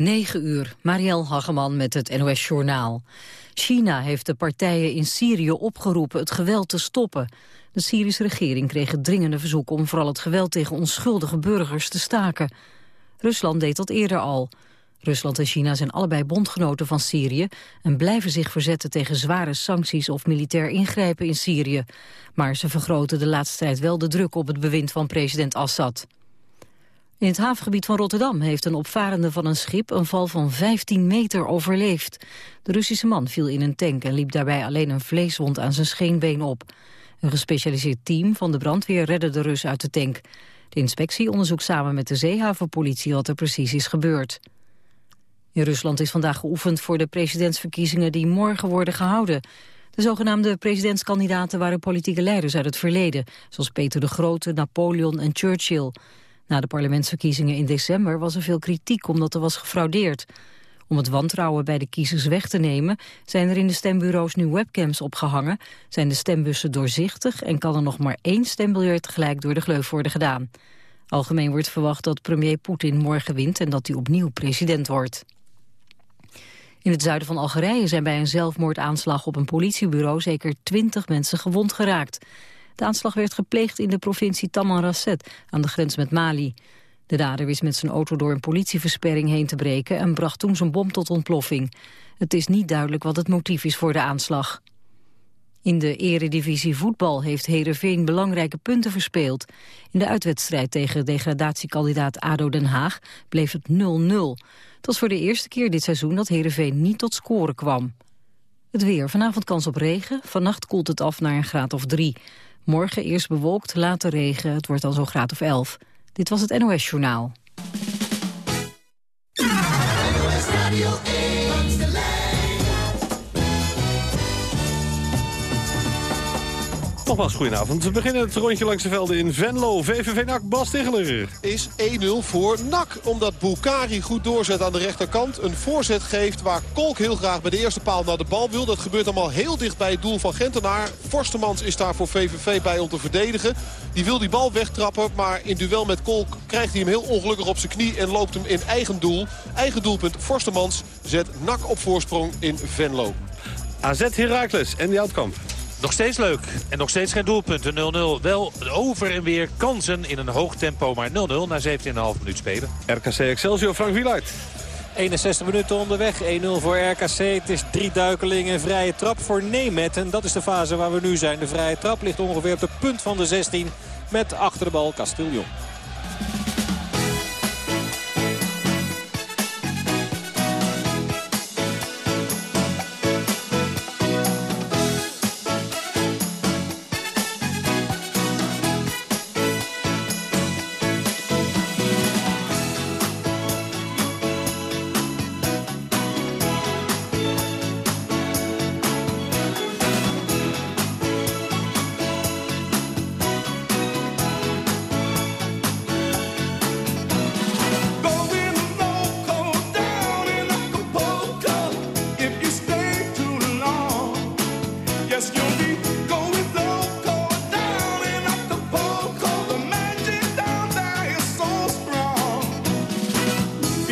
9 uur, Marielle Hageman met het NOS Journaal. China heeft de partijen in Syrië opgeroepen het geweld te stoppen. De Syrische regering kreeg het dringende verzoek om vooral het geweld tegen onschuldige burgers te staken. Rusland deed dat eerder al. Rusland en China zijn allebei bondgenoten van Syrië... en blijven zich verzetten tegen zware sancties of militair ingrijpen in Syrië. Maar ze vergroten de laatste tijd wel de druk op het bewind van president Assad. In het havengebied van Rotterdam heeft een opvarende van een schip een val van 15 meter overleefd. De Russische man viel in een tank en liep daarbij alleen een vleeswond aan zijn scheenbeen op. Een gespecialiseerd team van de brandweer redde de Rus uit de tank. De inspectie onderzoekt samen met de zeehavenpolitie wat er precies is gebeurd. In Rusland is vandaag geoefend voor de presidentsverkiezingen die morgen worden gehouden. De zogenaamde presidentskandidaten waren politieke leiders uit het verleden, zoals Peter de Grote, Napoleon en Churchill. Na de parlementsverkiezingen in december was er veel kritiek omdat er was gefraudeerd. Om het wantrouwen bij de kiezers weg te nemen... zijn er in de stembureaus nu webcams opgehangen... zijn de stembussen doorzichtig... en kan er nog maar één stembiljet tegelijk door de gleuf worden gedaan. Algemeen wordt verwacht dat premier Poetin morgen wint... en dat hij opnieuw president wordt. In het zuiden van Algerije zijn bij een zelfmoordaanslag op een politiebureau... zeker twintig mensen gewond geraakt. De aanslag werd gepleegd in de provincie Tamanrasset aan de grens met Mali. De dader wist met zijn auto door een politieversperring heen te breken... en bracht toen zijn bom tot ontploffing. Het is niet duidelijk wat het motief is voor de aanslag. In de eredivisie voetbal heeft Heerenveen belangrijke punten verspeeld. In de uitwedstrijd tegen degradatiekandidaat ADO Den Haag bleef het 0-0. Het was voor de eerste keer dit seizoen dat Heerenveen niet tot scoren kwam. Het weer. Vanavond kans op regen. Vannacht koelt het af naar een graad of drie. Morgen eerst bewolkt, later regen. Het wordt dan zo'n graad of 11. Dit was het NOS Journaal. Nogmaals, goedenavond. We beginnen het rondje langs de velden in Venlo. VVV NAC, Bas Tegeler. Is 1-0 voor NAC. Omdat Boukari goed doorzet aan de rechterkant. Een voorzet geeft waar Kolk heel graag bij de eerste paal naar de bal wil. Dat gebeurt allemaal heel dicht bij het doel van Gentenaar. Forstemans is daar voor VVV bij om te verdedigen. Die wil die bal wegtrappen. Maar in duel met Kolk krijgt hij hem heel ongelukkig op zijn knie. En loopt hem in eigen doel. Eigen doelpunt Forstemans zet NAC op voorsprong in Venlo. AZ Heracles en die Outkamp. Nog steeds leuk. En nog steeds geen doelpunten. 0-0. Wel over en weer kansen in een hoog tempo. Maar 0-0 na 17,5 minuut spelen. RKC Excelsior, Frank Wieluid. 61 minuten onderweg. 1-0 voor RKC. Het is drie duikelingen. Vrije trap voor Nemet. En dat is de fase waar we nu zijn. De vrije trap ligt ongeveer op de punt van de 16. Met achter de bal Castiljon.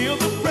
feel the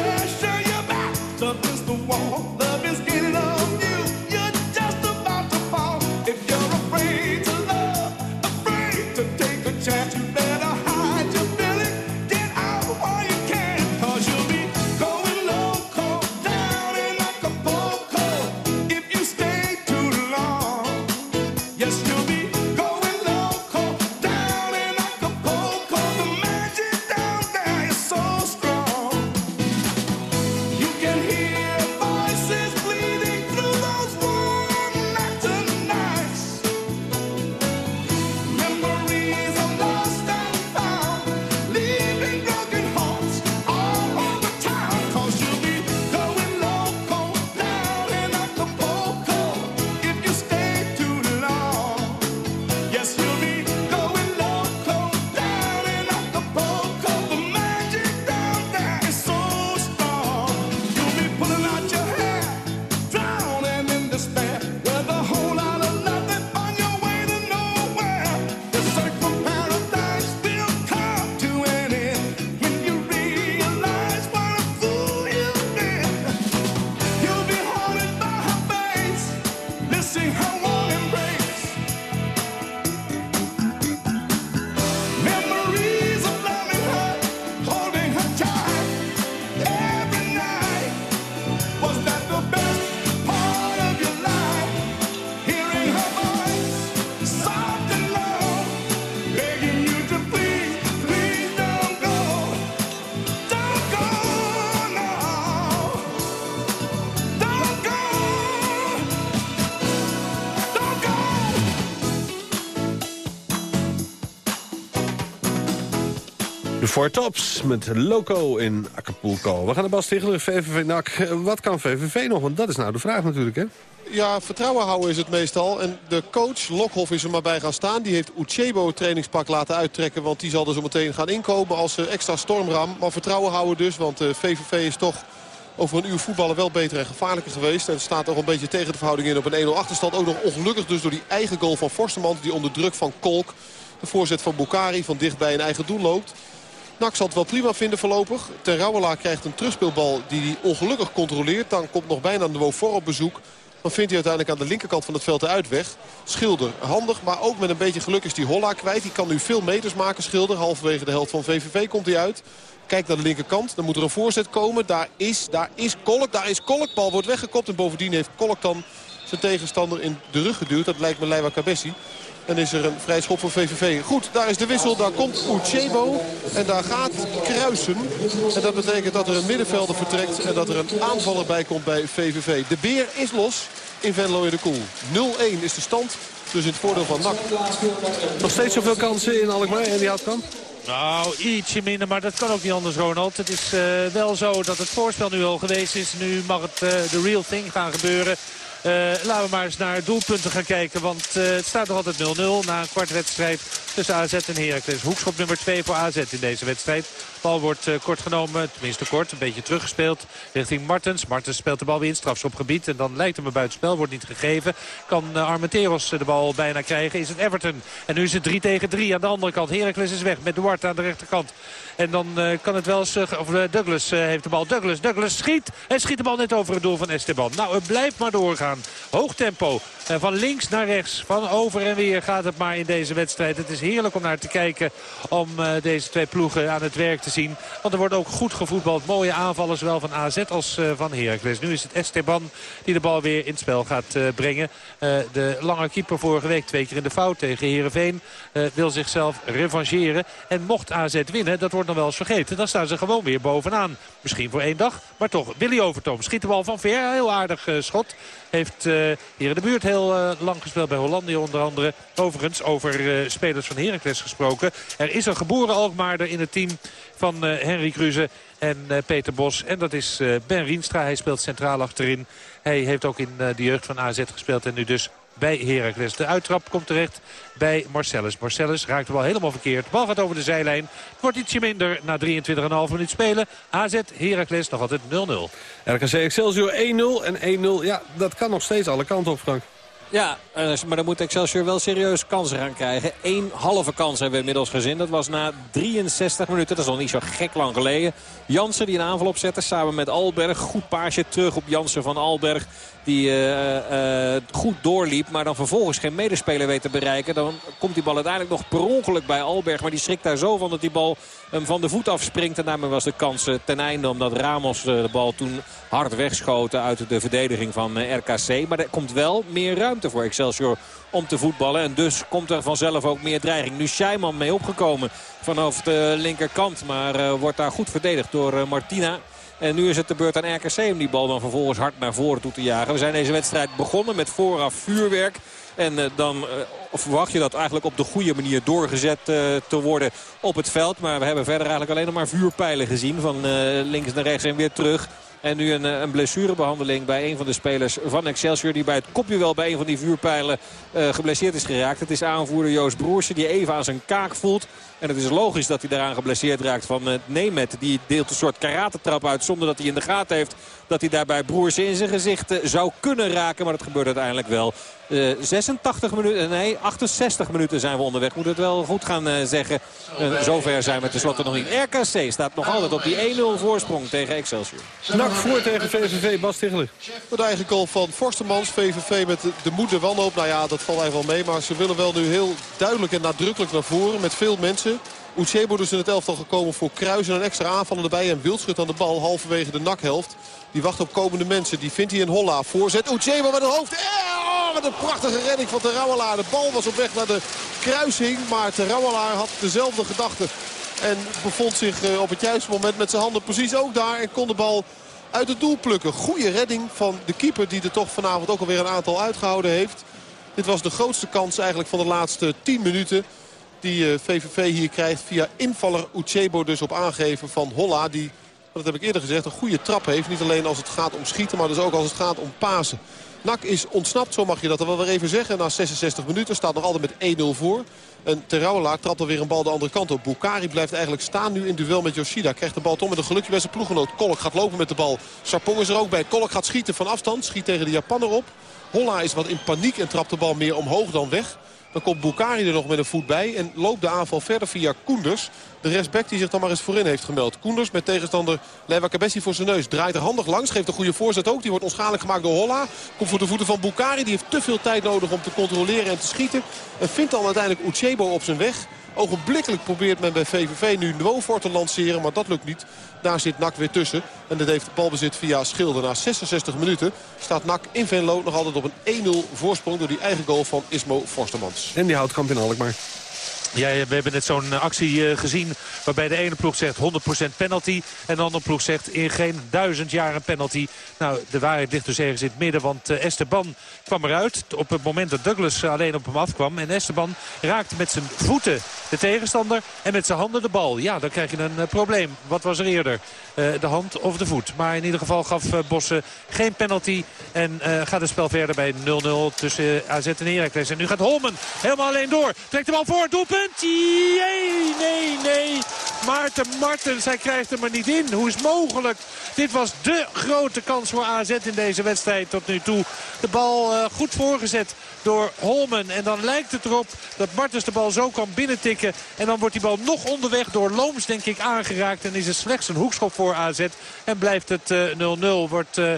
De Four Tops met Loco in Acapulco. We gaan naar Bas Tichelen, VVV NAC. Wat kan VVV nog? Want dat is nou de vraag natuurlijk, hè? Ja, vertrouwen houden is het meestal. En de coach, Lokhoff, is er maar bij gaan staan. Die heeft Uchebo trainingspak laten uittrekken. Want die zal er zo meteen gaan inkomen als eh, extra stormram. Maar vertrouwen houden dus, want VVV eh, is toch over een uur voetballen wel beter en gevaarlijker geweest. En staat toch een beetje tegen de verhouding in op een 1-0 achterstand. Ook nog ongelukkig dus door die eigen goal van Forstermans. Die onder druk van Kolk, de voorzet van Bukari, van dichtbij een eigen doel loopt. Nak zal het wel prima vinden voorlopig. Ten Rauwelaar krijgt een terugspeelbal die hij ongelukkig controleert. Dan komt nog bijna de voor op bezoek. Dan vindt hij uiteindelijk aan de linkerkant van het veld de uitweg. Schilder handig, maar ook met een beetje geluk is die Holla kwijt. Die kan nu veel meters maken, Schilder. Halverwege de helft van VVV komt hij uit. Kijkt naar de linkerkant. Dan moet er een voorzet komen. Daar is, daar is Kolk. Daar is Kolk. Bal wordt weggekopt. En bovendien heeft Kolk dan zijn tegenstander in de rug geduwd. Dat lijkt me Leiva Cabessi. En is er een vrij schop voor VVV. Goed, daar is de wissel. Daar komt Uchebo. En daar gaat Kruisen. En dat betekent dat er een middenvelder vertrekt. En dat er een aanvaller bij komt bij VVV. De beer is los in Venlo in de Koel. 0-1 is de stand. Dus in het voordeel van NAC. Nog steeds zoveel kansen in Alkmaar en die kan. Nou, ietsje minder, maar dat kan ook niet anders, Ronald. Het is uh, wel zo dat het voorspel nu al geweest is. Nu mag het uh, de real thing gaan gebeuren. Uh, laten we maar eens naar doelpunten gaan kijken. Want uh, het staat nog altijd 0-0 na een kwart wedstrijd tussen AZ en Heracles. Hoekschop nummer 2 voor AZ in deze wedstrijd. Bal wordt uh, kort genomen, tenminste kort, een beetje teruggespeeld richting Martens. Martens speelt de bal weer in strafschopgebied en dan lijkt hem een buitenspel, wordt niet gegeven. Kan uh, Armenteros de bal bijna krijgen, is het Everton. En nu is het 3 tegen 3 aan de andere kant. Heracles is weg met Duarte aan de rechterkant. En dan uh, kan het wel eens, of Douglas heeft de bal. Douglas, Douglas schiet en schiet de bal net over het doel van Esteban. Nou, het blijft maar doorgaan. Hoog tempo. Van links naar rechts, van over en weer gaat het maar in deze wedstrijd. Het is heerlijk om naar te kijken om deze twee ploegen aan het werk te zien. Want er wordt ook goed gevoetbald. Mooie aanvallen zowel van AZ als uh, van Heracles. Nu is het Esteban die de bal weer in het spel gaat uh, brengen. de lange keeper vorige week twee keer in de fout tegen Heerenveen. wil zichzelf revancheren. En mocht AZ winnen, dat wordt nog wel eens vergeten. Dan staan ze gewoon weer bovenaan. Misschien voor één dag, maar toch. Willy Overtoom schiet de bal van ver. Heel aardig schot. Heeft hier in de buurt heel lang gespeeld bij Hollandia onder andere. Overigens over spelers van Heracles gesproken. Er is een geboren Alkmaarder in het team van uh, Henry Kruse en uh, Peter Bos. En dat is uh, Ben Rienstra. Hij speelt centraal achterin. Hij heeft ook in de jeugd van AZ gespeeld en nu dus bij Heracles. De uittrap komt terecht bij Marcellus. Marcellus raakt de bal helemaal verkeerd. Bal gaat over de zijlijn. Het wordt ietsje minder na 23,5 minuut spelen. AZ, Heracles nog altijd 0-0. RKC Excelsior 1-0 en 1-0. Ja, dat kan nog steeds alle kanten op, Frank. Ja, maar dan moet Excelsior wel serieus kansen gaan krijgen. Eén halve kans hebben we inmiddels gezien. Dat was na 63 minuten. Dat is nog niet zo gek lang geleden. Jansen die een aanval opzette samen met Alberg. Goed paasje terug op Jansen van Alberg. Die uh, uh, goed doorliep. Maar dan vervolgens geen medespeler weet te bereiken. Dan komt die bal uiteindelijk nog per ongeluk bij Alberg. Maar die schrikt daar zo van dat die bal hem van de voet afspringt. En daarmee was de kans ten einde. Omdat Ramos de bal toen hard wegschoten uit de verdediging van RKC. Maar er komt wel meer ruimte voor Excelsior om te voetballen. En dus komt er vanzelf ook meer dreiging. Nu Scheiman mee opgekomen vanaf de linkerkant. Maar wordt daar goed verdedigd door Martina. En nu is het de beurt aan RKC om die bal dan vervolgens hard naar voren toe te jagen. We zijn deze wedstrijd begonnen met vooraf vuurwerk. En uh, dan uh, verwacht je dat eigenlijk op de goede manier doorgezet uh, te worden op het veld. Maar we hebben verder eigenlijk alleen nog maar vuurpijlen gezien. Van links naar rechts en weer terug. En nu een, een, blessurebehandeling bij een van de spelers van Excelsior. Die bij het kopje wel bij een van die vuurpijlen uh, geblesseerd is geraakt. Het is aanvoerder Joost Broersen die even aan zijn kaak voelt. En het is logisch dat hij daaraan geblesseerd raakt van uh, Nemet. Die deelt een soort karatentrap uit zonder dat hij in de gaten heeft dat hij daarbij Broersen in zijn gezicht zou kunnen raken. Maar dat gebeurt uiteindelijk wel. 86 minuten, nee 68 minuten zijn we onderweg. Moet het wel goed gaan zeggen. zover zijn we tenslotte nog niet. RKC staat nog altijd op die 1-0 voorsprong tegen Excelsior. Nak voor tegen VVV, Bas Tichelen. Het eigen goal van Forstermans. VVV met de moed de wanhoop. Nou ja, dat valt eigenlijk wel mee. Maar ze willen wel nu heel duidelijk en nadrukkelijk naar voren. Met veel mensen. Uchebo dus in het elftal gekomen voor Kruis en een extra aanvaller erbij. En Wildschut aan de bal halverwege de nakhelft. Die wacht op komende mensen. Die vindt hij in Holla. Voorzet Uchebo met het hoofd. Oh, wat een prachtige redding van Terouwelaar. De bal was op weg naar de kruising. Maar Terouwelaar had dezelfde gedachte. En bevond zich eh, op het juiste moment met zijn handen precies ook daar. En kon de bal uit het doel plukken. Goede redding van de keeper die er toch vanavond ook alweer een aantal uitgehouden heeft. Dit was de grootste kans eigenlijk van de laatste 10 minuten. die VVV hier krijgt via invaller Uchebo dus op aangeven van Holla. Die, dat heb ik eerder gezegd, een goede trap heeft. Niet alleen als het gaat om schieten, maar dus ook als het gaat om pasen. Nak is ontsnapt, zo mag je dat er wel weer even zeggen. Na 66 minuten staat nog altijd met 1-0 voor. En Terouwelaar trapt alweer een bal de andere kant op. Bukari blijft eigenlijk staan nu in duel met Yoshida. Krijgt de bal toch met een gelukje bij zijn ploeggenoot. Kolk gaat lopen met de bal. Sarpong is er ook bij. Kolk gaat schieten van afstand. Schiet tegen de Japanner op. Holla is wat in paniek en trapt de bal meer omhoog dan weg. Dan komt Bukari er nog met een voet bij. En loopt de aanval verder via Koenders. De rechtsback die zich dan maar eens voorin heeft gemeld. Koenders met tegenstander Lewa Cabessi voor zijn neus. Draait er handig langs. Geeft een goede voorzet ook. Die wordt onschadelijk gemaakt door Holla. Komt voor de voeten van Bukari. Die heeft te veel tijd nodig om te controleren en te schieten. En vindt dan uiteindelijk Uchebo op zijn weg. Ogenblikkelijk probeert men bij VVV nu voor te lanceren. Maar dat lukt niet. Daar zit Nak weer tussen. En dat heeft balbezit via Schilder. Na 66 minuten staat Nak in Venlo nog altijd op een 1-0 voorsprong... door die eigen goal van Ismo Forstermans. En die houdt kamp in Alkmaar. Ja, we hebben net zo'n eh, actie eh, gezien waarbij de ene ploeg zegt 100% penalty. En de andere ploeg zegt in geen duizend jaar een penalty. Nou, de waarheid ligt dus ergens in het midden. Want uh, Esteban kwam eruit op het moment dat Douglas alleen op hem afkwam. En Esteban raakte met zijn voeten de tegenstander en met zijn handen de bal. Ja, dan krijg je een probleem. Wat was er eerder? de hand of de voet. Maar in ieder geval gaf Bossen geen penalty. En gaat het spel verder bij 0-0 tussen AZ en Heracles. En nu gaat Holmen helemaal alleen door. Trekt de bal voor, doelpunt doelpunt. Nee, nee. Maarten Martens, hij krijgt hem er niet in. Hoe is mogelijk? Dit was de grote kans voor AZ in deze wedstrijd tot nu toe. De bal uh, goed voorgezet door Holmen. En dan lijkt het erop dat Martens de bal zo kan binnentikken. En dan wordt die bal nog onderweg door Looms denk ik aangeraakt. En is het slechts een hoekschop voor AZ. En blijft het 0-0. Uh, wordt... Uh,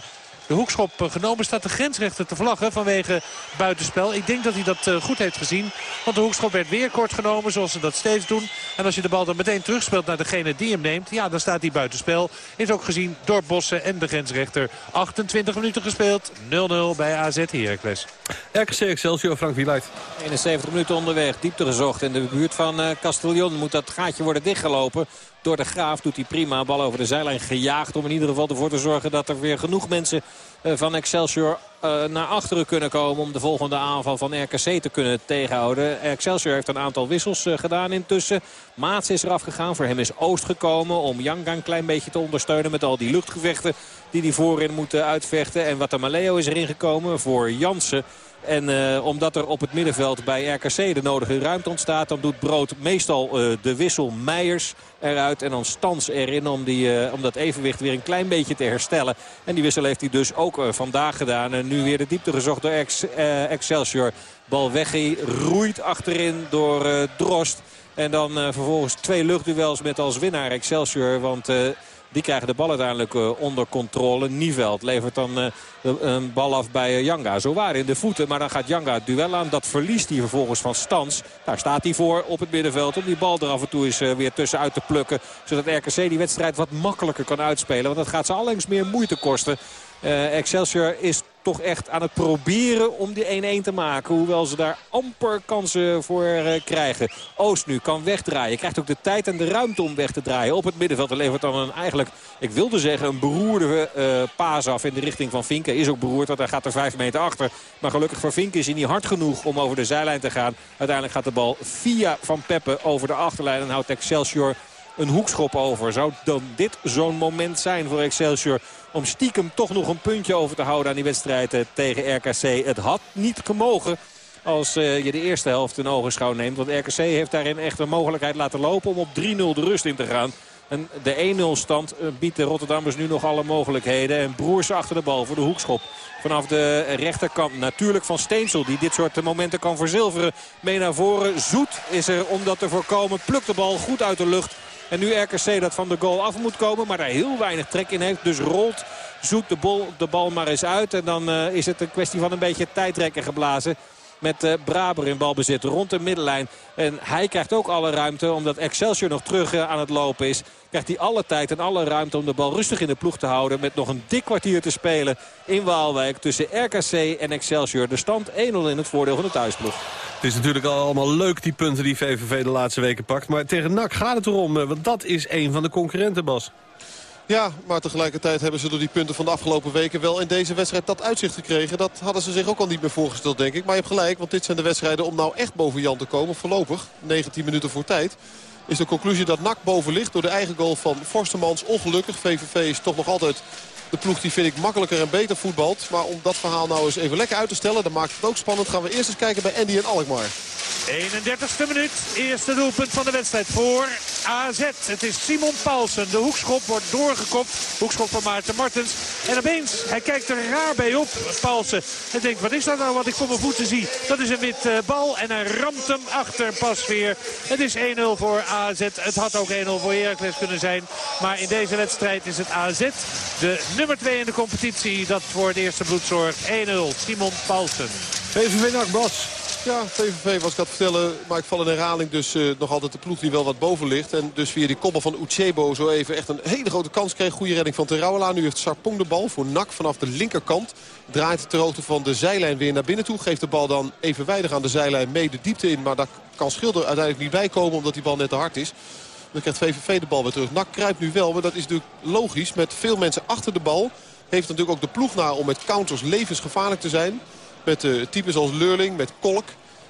de hoekschop eh, genomen. Staat de grensrechter te vlaggen vanwege buitenspel. Ik denk dat hij dat eh, goed heeft gezien. Want de hoekschop werd weer kort genomen zoals ze dat steeds doen. En als je de bal dan meteen terugspeelt naar degene die hem neemt. Ja, dan staat hij buitenspel. Is ook gezien door Bossen en de grensrechter. 28 minuten gespeeld. 0-0 bij AZ Heracles. RKC Excelsior, Frank Wieluid. 71 minuten onderweg. Diepte gezocht. In de buurt van uh, Castellon moet dat gaatje worden dichtgelopen door de Graaf. Doet hij prima. Bal over de zijlijn gejaagd om in ieder geval ervoor te zorgen dat er weer genoeg mensen eh, van Excelsior uh, naar achteren kunnen komen... om de volgende aanval van RKC te kunnen tegenhouden. Excelsior heeft een aantal wissels uh, gedaan intussen. Maats is eraf gegaan. Voor hem is Oost gekomen om Janga een klein beetje te ondersteunen... met al die luchtgevechten die hij voorin moet uitvechten. En Watamaleo is erin gekomen voor Jansen. En uh, omdat er op het middenveld bij RKC de nodige ruimte ontstaat... dan doet Brood meestal uh, de wissel Meijers eruit en dan Stans erin... Om, die, uh, om dat evenwicht weer een klein beetje te herstellen. En die wissel heeft hij dus ook vandaag gedaan. En nu weer de diepte gezocht door Ex, Excelsior. Bal roeit achterin door Drost. En dan vervolgens twee luchtduels met als winnaar Excelsior. Want die krijgen de bal uiteindelijk uh, onder controle. Nieveld levert dan uh, een bal af bij uh, Janga. Zo waar in de voeten, maar dan gaat Janga het duel aan. Dat verliest hij vervolgens van Stans. Daar staat hij voor op het middenveld om die bal er af en toe eens weer tussenuit te plukken. Zodat RKC die wedstrijd wat makkelijker kan uitspelen. Want dat gaat ze allengs meer moeite kosten. Excelsior is toch echt aan het proberen om die 1-1 te maken. Hoewel ze daar amper kansen voor uh, krijgen. Oost nu kan wegdraaien. Krijgt ook de tijd en de ruimte om weg te draaien. Op het middenveld levert dan een eigenlijk, ik wilde zeggen, een beroerde uh, paas af in de richting van Vinken. Is ook beroerd, want hij gaat er 5 meter achter. Maar gelukkig voor Vinken is hij niet hard genoeg om over de zijlijn te gaan. Uiteindelijk gaat de bal via Van Peppe over de achterlijn en houdt Excelsior een hoekschop over. Zou dan dit zo'n moment zijn voor Excelsior om stiekem toch nog een puntje over te houden aan die wedstrijd eh, tegen RKC. Het had niet gemogen als eh, je de eerste helft in ogenschouw neemt. Want RKC heeft daarin echt een mogelijkheid laten lopen om op 3-0 de rust in te gaan. En de 1-0 stand eh, biedt de Rotterdammers nu nog alle mogelijkheden. En Broers achter de bal voor de hoekschop. Vanaf de rechterkant natuurlijk van Steensel. Die dit soort momenten kan verzilveren. Mee naar voren. Zoet is er om dat te voorkomen. Plukt de bal goed uit de lucht. En nu RKC dat van de goal af moet komen. Maar daar heel weinig trek in heeft. Dus rolt zoekt de bal, de bal maar eens uit. En dan uh, is het een kwestie van een beetje tijdrekken geblazen. Met uh, Braber in balbezit rond de middenlijn. En hij krijgt ook alle ruimte omdat Excelsior nog terug uh, aan het lopen is. Krijgt hij alle tijd en alle ruimte om de bal rustig in de ploeg te houden. Met nog een dik kwartier te spelen in Waalwijk tussen RKC en Excelsior. De stand 1-0 in het voordeel van de thuisploeg. Het is natuurlijk allemaal leuk die punten die VVV de laatste weken pakt. Maar tegen NAC gaat het erom, want dat is een van de concurrenten, Bas. Ja, maar tegelijkertijd hebben ze door die punten van de afgelopen weken... wel in deze wedstrijd dat uitzicht gekregen. Dat hadden ze zich ook al niet meer voorgesteld, denk ik. Maar je hebt gelijk, want dit zijn de wedstrijden om nou echt boven Jan te komen. Voorlopig, 19 minuten voor tijd is de conclusie dat NAC boven ligt door de eigen goal van Forstemans. Ongelukkig, VVV is toch nog altijd de ploeg die vind ik makkelijker en beter voetbalt. Maar om dat verhaal nou eens even lekker uit te stellen, dan maakt het ook spannend. Gaan we eerst eens kijken bij Andy en Alkmaar. 31ste minuut. Eerste doelpunt van de wedstrijd voor AZ. Het is Simon Paulsen. De hoekschop wordt doorgekopt. Hoekschop van Maarten Martens. En opeens, hij kijkt er raar bij op, Paulsen. Hij denkt, wat is dat nou wat ik voor mijn voeten zie? Dat is een wit uh, bal en hij ramt hem achter pas weer. Het is 1-0 voor AZ. Het had ook 1-0 voor Heracles kunnen zijn. Maar in deze wedstrijd is het AZ de nummer 2 in de competitie. Dat voor het eerste bloed zorgt. 1-0, Simon Paulsen. VVV Bas. Ja, VVV was ik aan het vertellen, maar ik val in herhaling. Dus uh, nog altijd de ploeg die wel wat boven ligt. En dus via die koppel van Uchebo zo even echt een hele grote kans kreeg. Goede redding van Terouwela. Nu heeft Sarpong de bal voor Nak vanaf de linkerkant. Draait ter hoogte van de zijlijn weer naar binnen toe. Geeft de bal dan evenwijdig aan de zijlijn mee de diepte in. Maar daar kan Schilder uiteindelijk niet bij komen omdat die bal net te hard is. Dan krijgt VVV de bal weer terug. Nak kruipt nu wel, maar dat is natuurlijk logisch. Met veel mensen achter de bal heeft natuurlijk ook de ploeg naar om met counters levensgevaarlijk te zijn. Met uh, types als Leurling, met Kolk,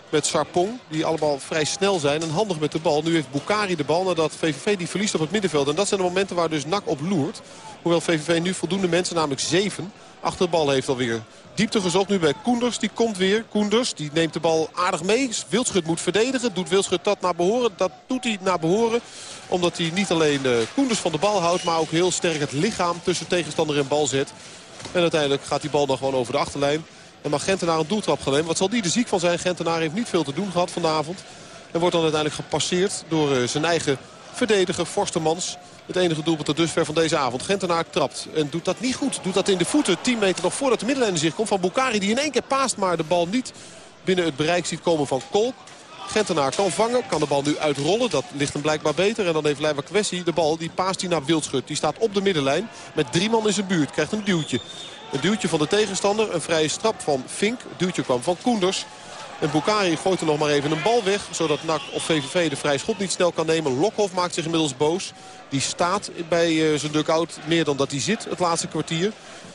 met Sarpong. Die allemaal vrij snel zijn en handig met de bal. Nu heeft Bukari de bal nadat VVV die verliest op het middenveld. En dat zijn de momenten waar dus NAC op loert. Hoewel VVV nu voldoende mensen, namelijk zeven, achter de bal heeft alweer. Diepte gezocht nu bij Koenders. Die komt weer. Koenders die neemt de bal aardig mee. Wildschut moet verdedigen. Doet Wildschut dat naar behoren? Dat doet hij naar behoren. Omdat hij niet alleen de Koenders van de bal houdt. Maar ook heel sterk het lichaam tussen tegenstander en bal zet. En uiteindelijk gaat die bal dan gewoon over de achterlijn. En mag Gentenaar een doeltrap gaan nemen. Wat zal die er ziek van zijn? Gentenaar heeft niet veel te doen gehad vanavond. En wordt dan uiteindelijk gepasseerd door uh, zijn eigen verdediger Forstemans. Het enige doelpunt tot dusver van deze avond. Gentenaar trapt en doet dat niet goed. Doet dat in de voeten. 10 meter nog voordat de middenlijn in zich komt van Bukari. Die in één keer paast maar de bal niet binnen het bereik ziet komen van Kolk. Gentenaar kan vangen, kan de bal nu uitrollen. Dat ligt hem blijkbaar beter. En dan heeft Leiva Kwessie de bal, die paast hij naar Wildschut. Die staat op de middenlijn met drie man in zijn buurt. Krijgt een duwtje. Een duwtje van de tegenstander. Een vrije strap van Fink. Het duwtje kwam van Koenders. En Bukari gooit er nog maar even een bal weg. Zodat NAC of VVV de vrije schot niet snel kan nemen. Lokhoff maakt zich inmiddels boos. Die staat bij uh, zijn dugout meer dan dat hij zit het laatste kwartier.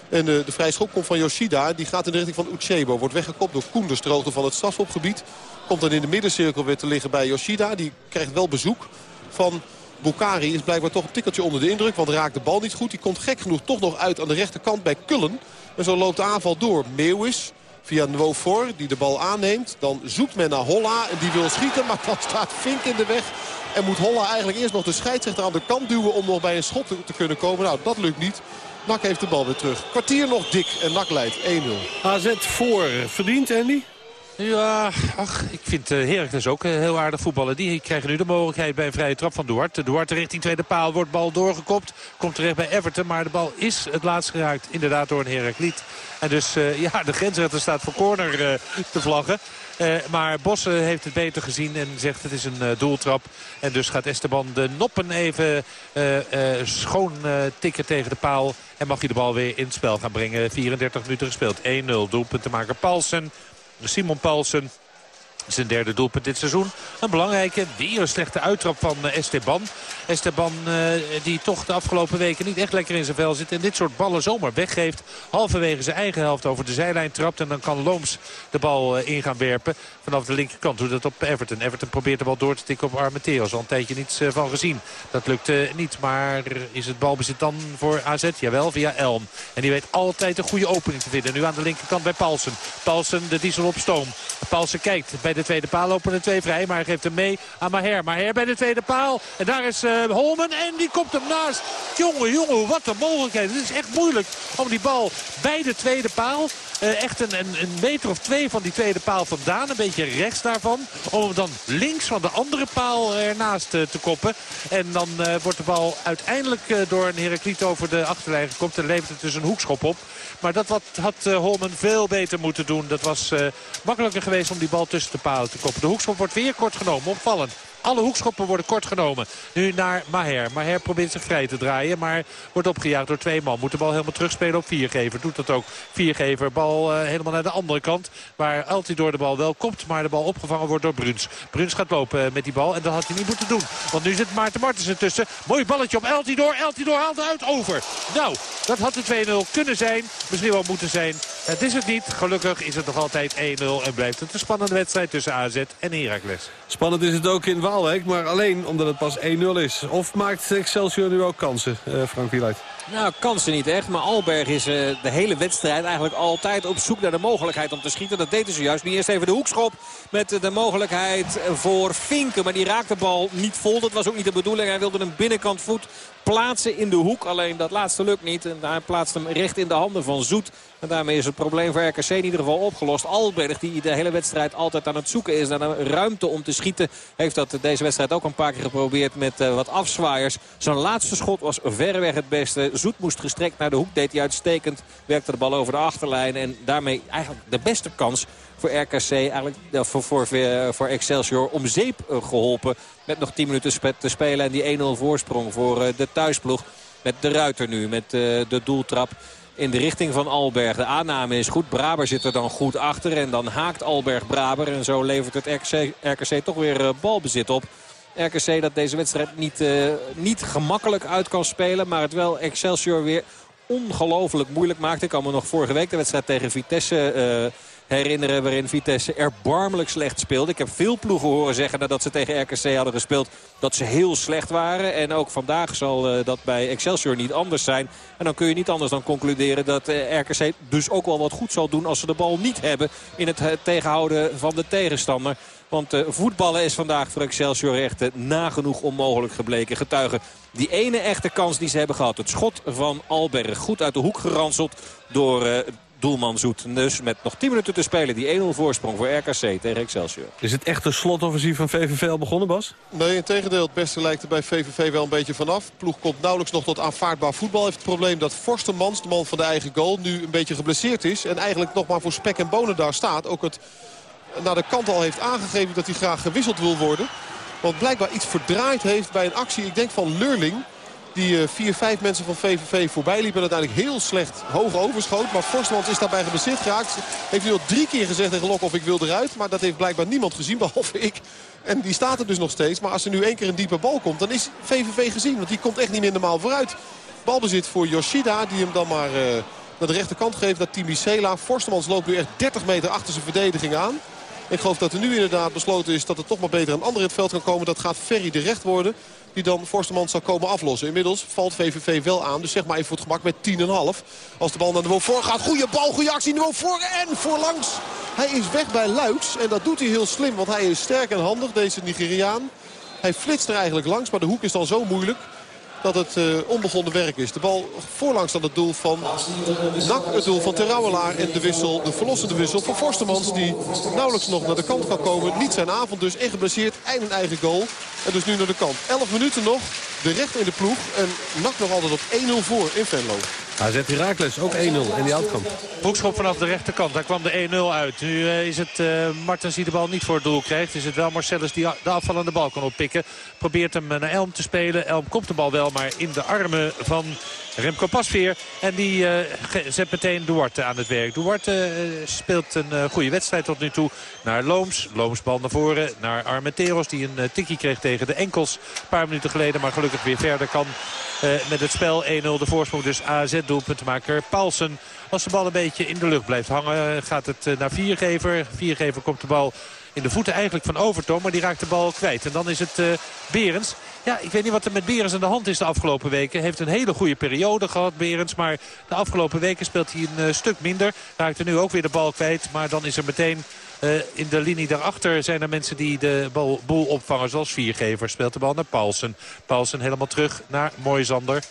En uh, de vrije schop komt van Yoshida. Die gaat in de richting van Uchebo. Wordt weggekopt door Koenders, de hoogte van het strafschopgebied. Komt dan in de middencirkel weer te liggen bij Yoshida. Die krijgt wel bezoek van Bukari. Is blijkbaar toch een tikkeltje onder de indruk. Want raakt de bal niet goed. Die komt gek genoeg toch nog uit aan de rechterkant bij Kullen. En zo loopt de aanval door. Meeuwis via Nwofor die de bal aanneemt. Dan zoekt men naar Holla en die wil schieten. Maar dan staat Fink in de weg. En moet Holla eigenlijk eerst nog de scheidsrechter aan de kant duwen om nog bij een schot te kunnen komen. Nou, dat lukt niet. Nak heeft de bal weer terug. Kwartier nog dik en Nak leidt 1-0. AZ voor. Verdient, Andy? Ja, ach, ik vind uh, Heracles ook uh, heel aardig voetballen. Die krijgen nu de mogelijkheid bij een vrije trap van Duarte. Duarte richting tweede paal, wordt bal doorgekopt. Komt terecht bij Everton, maar de bal is het laatst geraakt. Inderdaad door een Herakliet. En dus uh, ja, de grensrechter staat voor corner te vlaggen. Maar Bosse heeft het beter gezien en zegt het is een doeltrap. En dus gaat Esteban de noppen even schoon tikken tegen de paal. En mag hij de bal weer in het spel gaan brengen. 34 minuten gespeeld. 1-0 doelpunt te maken Paulsen. Simon Paulsen. Zijn derde doelpunt dit seizoen. Een belangrijke, weer een slechte uittrap van Esteban. Esteban uh, die toch de afgelopen weken niet echt lekker in zijn vel zit. En dit soort ballen zomaar weggeeft. Halverwege zijn eigen helft over de zijlijn trapt. En dan kan Looms de bal uh, in gaan werpen. Vanaf de linkerkant doet dat op Everton. Everton probeert de bal door te tikken op Armenteros. Al een tijdje niets van gezien. Dat lukt niet. Maar is het balbezit dan voor AZ? Jawel, via Elm. En die weet altijd een goede opening te vinden. Nu aan de linkerkant bij Paulsen. Paulsen de diesel op stoom. Paulsen kijkt bij de tweede paal. Lopen er twee vrij. Maar hij geeft hem mee aan Maher. Maher bij de tweede paal. En daar is uh, Holmen. En die komt hem naast. Jongen, jongen, wat een mogelijkheid. Het is echt moeilijk om die bal bij de tweede paal. Uh, echt een, een, meter of twee van die tweede paal vandaan. Een beetje rechts daarvan. Om hem dan links van de andere paal ernaast uh, te koppen. En dan wordt de bal uiteindelijk door een Herakliet over de achterlijn gekopt. En levert het dus een hoekschop op. Maar dat wat, had Holmen veel beter moeten doen. Dat was makkelijker geweest om die bal tussen de De hoekschop wordt weer kort genomen. Opvallend. Alle hoekschoppen worden kort genomen. Nu naar Maher. Maher probeert zich vrij te draaien. Maar wordt opgejaagd door twee man. Moet de bal helemaal terugspelen op Viergever. Doet dat ook. Viergever. Bal uh, helemaal naar de andere kant. Waar Altidor de bal wel komt. Maar de bal opgevangen wordt door Bruns. Bruns gaat lopen met die bal. En dat had hij niet moeten doen. Want nu zit Maarten Martens ertussen. Mooi balletje op Altidor. Altidor haalt uit over. Nou, dat had de 2-0 kunnen zijn. Misschien wel moeten zijn. Het is het niet. Gelukkig is het nog altijd 1-0. En blijft het een spannende wedstrijd tussen AZ en Heracles. Spannend is het ook in Maar alleen omdat het pas 1-0 is. Of maakt Excelsior nu ook kansen, uh, Frank Wieluid? Nou, kansen niet echt. Maar Alberg is uh, de hele wedstrijd eigenlijk altijd op zoek naar de mogelijkheid om te schieten. Dat deed hij zojuist. Nu eerst even de hoekschop met de mogelijkheid voor Vinken. Maar die raakt de bal niet vol. Dat was ook niet de bedoeling. Hij wilde een binnenkant voet plaatsen in de hoek. Alleen dat laatste lukt niet. En hij plaatst hem recht in de handen van Zoet. En daarmee is het probleem voor RKC in ieder geval opgelost. Alberg, die de hele wedstrijd altijd aan het zoeken is naar een ruimte om te schieten... heeft dat deze wedstrijd ook een paar keer geprobeerd met uh, wat afzwaaiers. Zijn laatste schot was verreweg het beste. Zoet moest gestrekt naar de hoek, deed hij uitstekend. Werkte de bal over de achterlijn en daarmee eigenlijk de beste kans voor RKC, eigenlijk voor, voor, voor Excelsior, om zeep eh, geholpen. Met nog 10 minuten te spelen en die 1-0 voorsprong voor eh, de thuisploeg. Met de Ruiter nu, met de doeltrap in de richting van Alberg. De aanname is goed. Braber zit er dan goed achter. En dan haakt Alberg Braber. En zo levert het RKC, RKC toch weer balbezit op. RKC dat deze wedstrijd niet, niet gemakkelijk uit kan spelen. Maar het wel Excelsior weer ongelooflijk moeilijk maakt. Ik kan me nog vorige week de wedstrijd tegen Vitesse... herinneren waarin Vitesse erbarmelijk slecht speelde. Ik heb veel ploegen horen zeggen nadat ze tegen RKC hadden gespeeld dat ze heel slecht waren. En ook vandaag zal uh, dat bij Excelsior niet anders zijn. En dan kun je niet anders dan concluderen dat uh, RKC dus ook wel wat goed zal doen als ze de bal niet hebben in het uh, tegenhouden van de tegenstander. Want voetballen is vandaag voor Excelsior echt nagenoeg onmogelijk gebleken. Getuigen die ene echte kans die ze hebben gehad. Het schot van Alberg goed uit de hoek geranseld door doelman Zoet. Dus met nog 10 minuten te spelen die 1-0 voorsprong voor RKC tegen Excelsior. Is het echt een slotoffensief van VVV al begonnen, Bas? Nee, in tegendeel. Het beste lijkt er bij VVV wel een beetje vanaf. ploeg komt nauwelijks nog tot aanvaardbaar voetbal. Heeft het probleem dat Forstermans, de man van de eigen goal, nu een beetje geblesseerd is. En eigenlijk nog maar voor spek en bonen daar staat. Ook het naar de kant al heeft aangegeven dat hij graag gewisseld wil worden. Want blijkbaar iets verdraaid heeft bij een actie, ik denk van Lurling die uh, vier, vijf mensen van VVV voorbij liepen. En uiteindelijk heel slecht hoog overschoot. Maar Forstemans is daarbij geblesseerd geraakt. Heeft nu al drie keer gezegd tegen of ik wil eruit. Maar dat heeft blijkbaar niemand gezien, behalve ik. En die staat er dus nog steeds. Maar als er nu één keer een diepe bal komt, dan is VVV gezien. Want die komt echt niet meer normaal vooruit. Balbezit voor Yoshida, die hem dan maar uh, naar de rechterkant geeft. Naar Timicela. Forstemans loopt nu echt 30 meter achter zijn verdediging aan. Ik geloof dat er nu inderdaad besloten is dat er toch maar beter een ander in het veld kan komen. Dat gaat Ferry de recht worden die dan Forstemans zal komen aflossen. Inmiddels valt VVV wel aan. Dus zeg maar even voor het gemak met 10,5. Als de bal naar de niveau voor gaat. Goede bal, goede actie. Niveau voor en voorlangs. Hij is weg bij Luiks. En dat doet hij heel slim. Want hij is sterk en handig, deze Nigeriaan. Hij flitst er eigenlijk langs. Maar de hoek is dan zo moeilijk dat het uh, onbegonnen werk is. De bal voorlangs aan het doel van Nak, het doel van Terouwelaar. En de wissel, de verlossende wissel van Forstemans. Die nauwelijks nog naar de kant kan komen. Niet zijn avond dus. En geblesseerd. En een eigen goal. En dus nu naar de kant. 11 minuten nog. De recht in de ploeg. En Nak nog altijd op 1-0 voor in Venlo. AZ Herakles ook 1-0 in die outcome. Hoekschop vanaf de rechterkant. Daar kwam de 1-0 uit. Nu uh, is het uh, Martens die de bal niet voor het doel krijgt. Is het wel Marcellus die de afvallende bal kan oppikken. Probeert hem naar Elm te spelen. Elm komt de bal wel, maar in de armen van Remco Pasveer. En die uh, zet meteen Duarte aan het werk. Duarte uh, speelt een uh, goede wedstrijd tot nu toe naar Looms. Looms bal naar voren naar Armenteros. Die een tikkie kreeg tegen de enkels een paar minuten geleden. Maar gelukkig weer verder kan met het spel. 1-0 de voorsprong dus AZ doelpuntenmaker Paulsen. Als de bal een beetje in de lucht blijft hangen gaat het naar Viergever. Viergever komt de bal in de voeten eigenlijk van Overtoom. Maar die raakt de bal kwijt. En dan is het uh, Berens. Ja, ik weet niet wat er met Berens aan de hand is de afgelopen weken. Heeft een hele goede periode gehad, Berens. Maar de afgelopen weken speelt hij een uh, stuk minder. Raakt er nu ook weer de bal kwijt. Maar dan is er meteen uh, in de linie daarachter zijn er mensen die de bal, boel opvangen. Zoals Viergever speelt de bal naar Paulsen. Paulsen helemaal terug naar Moisander.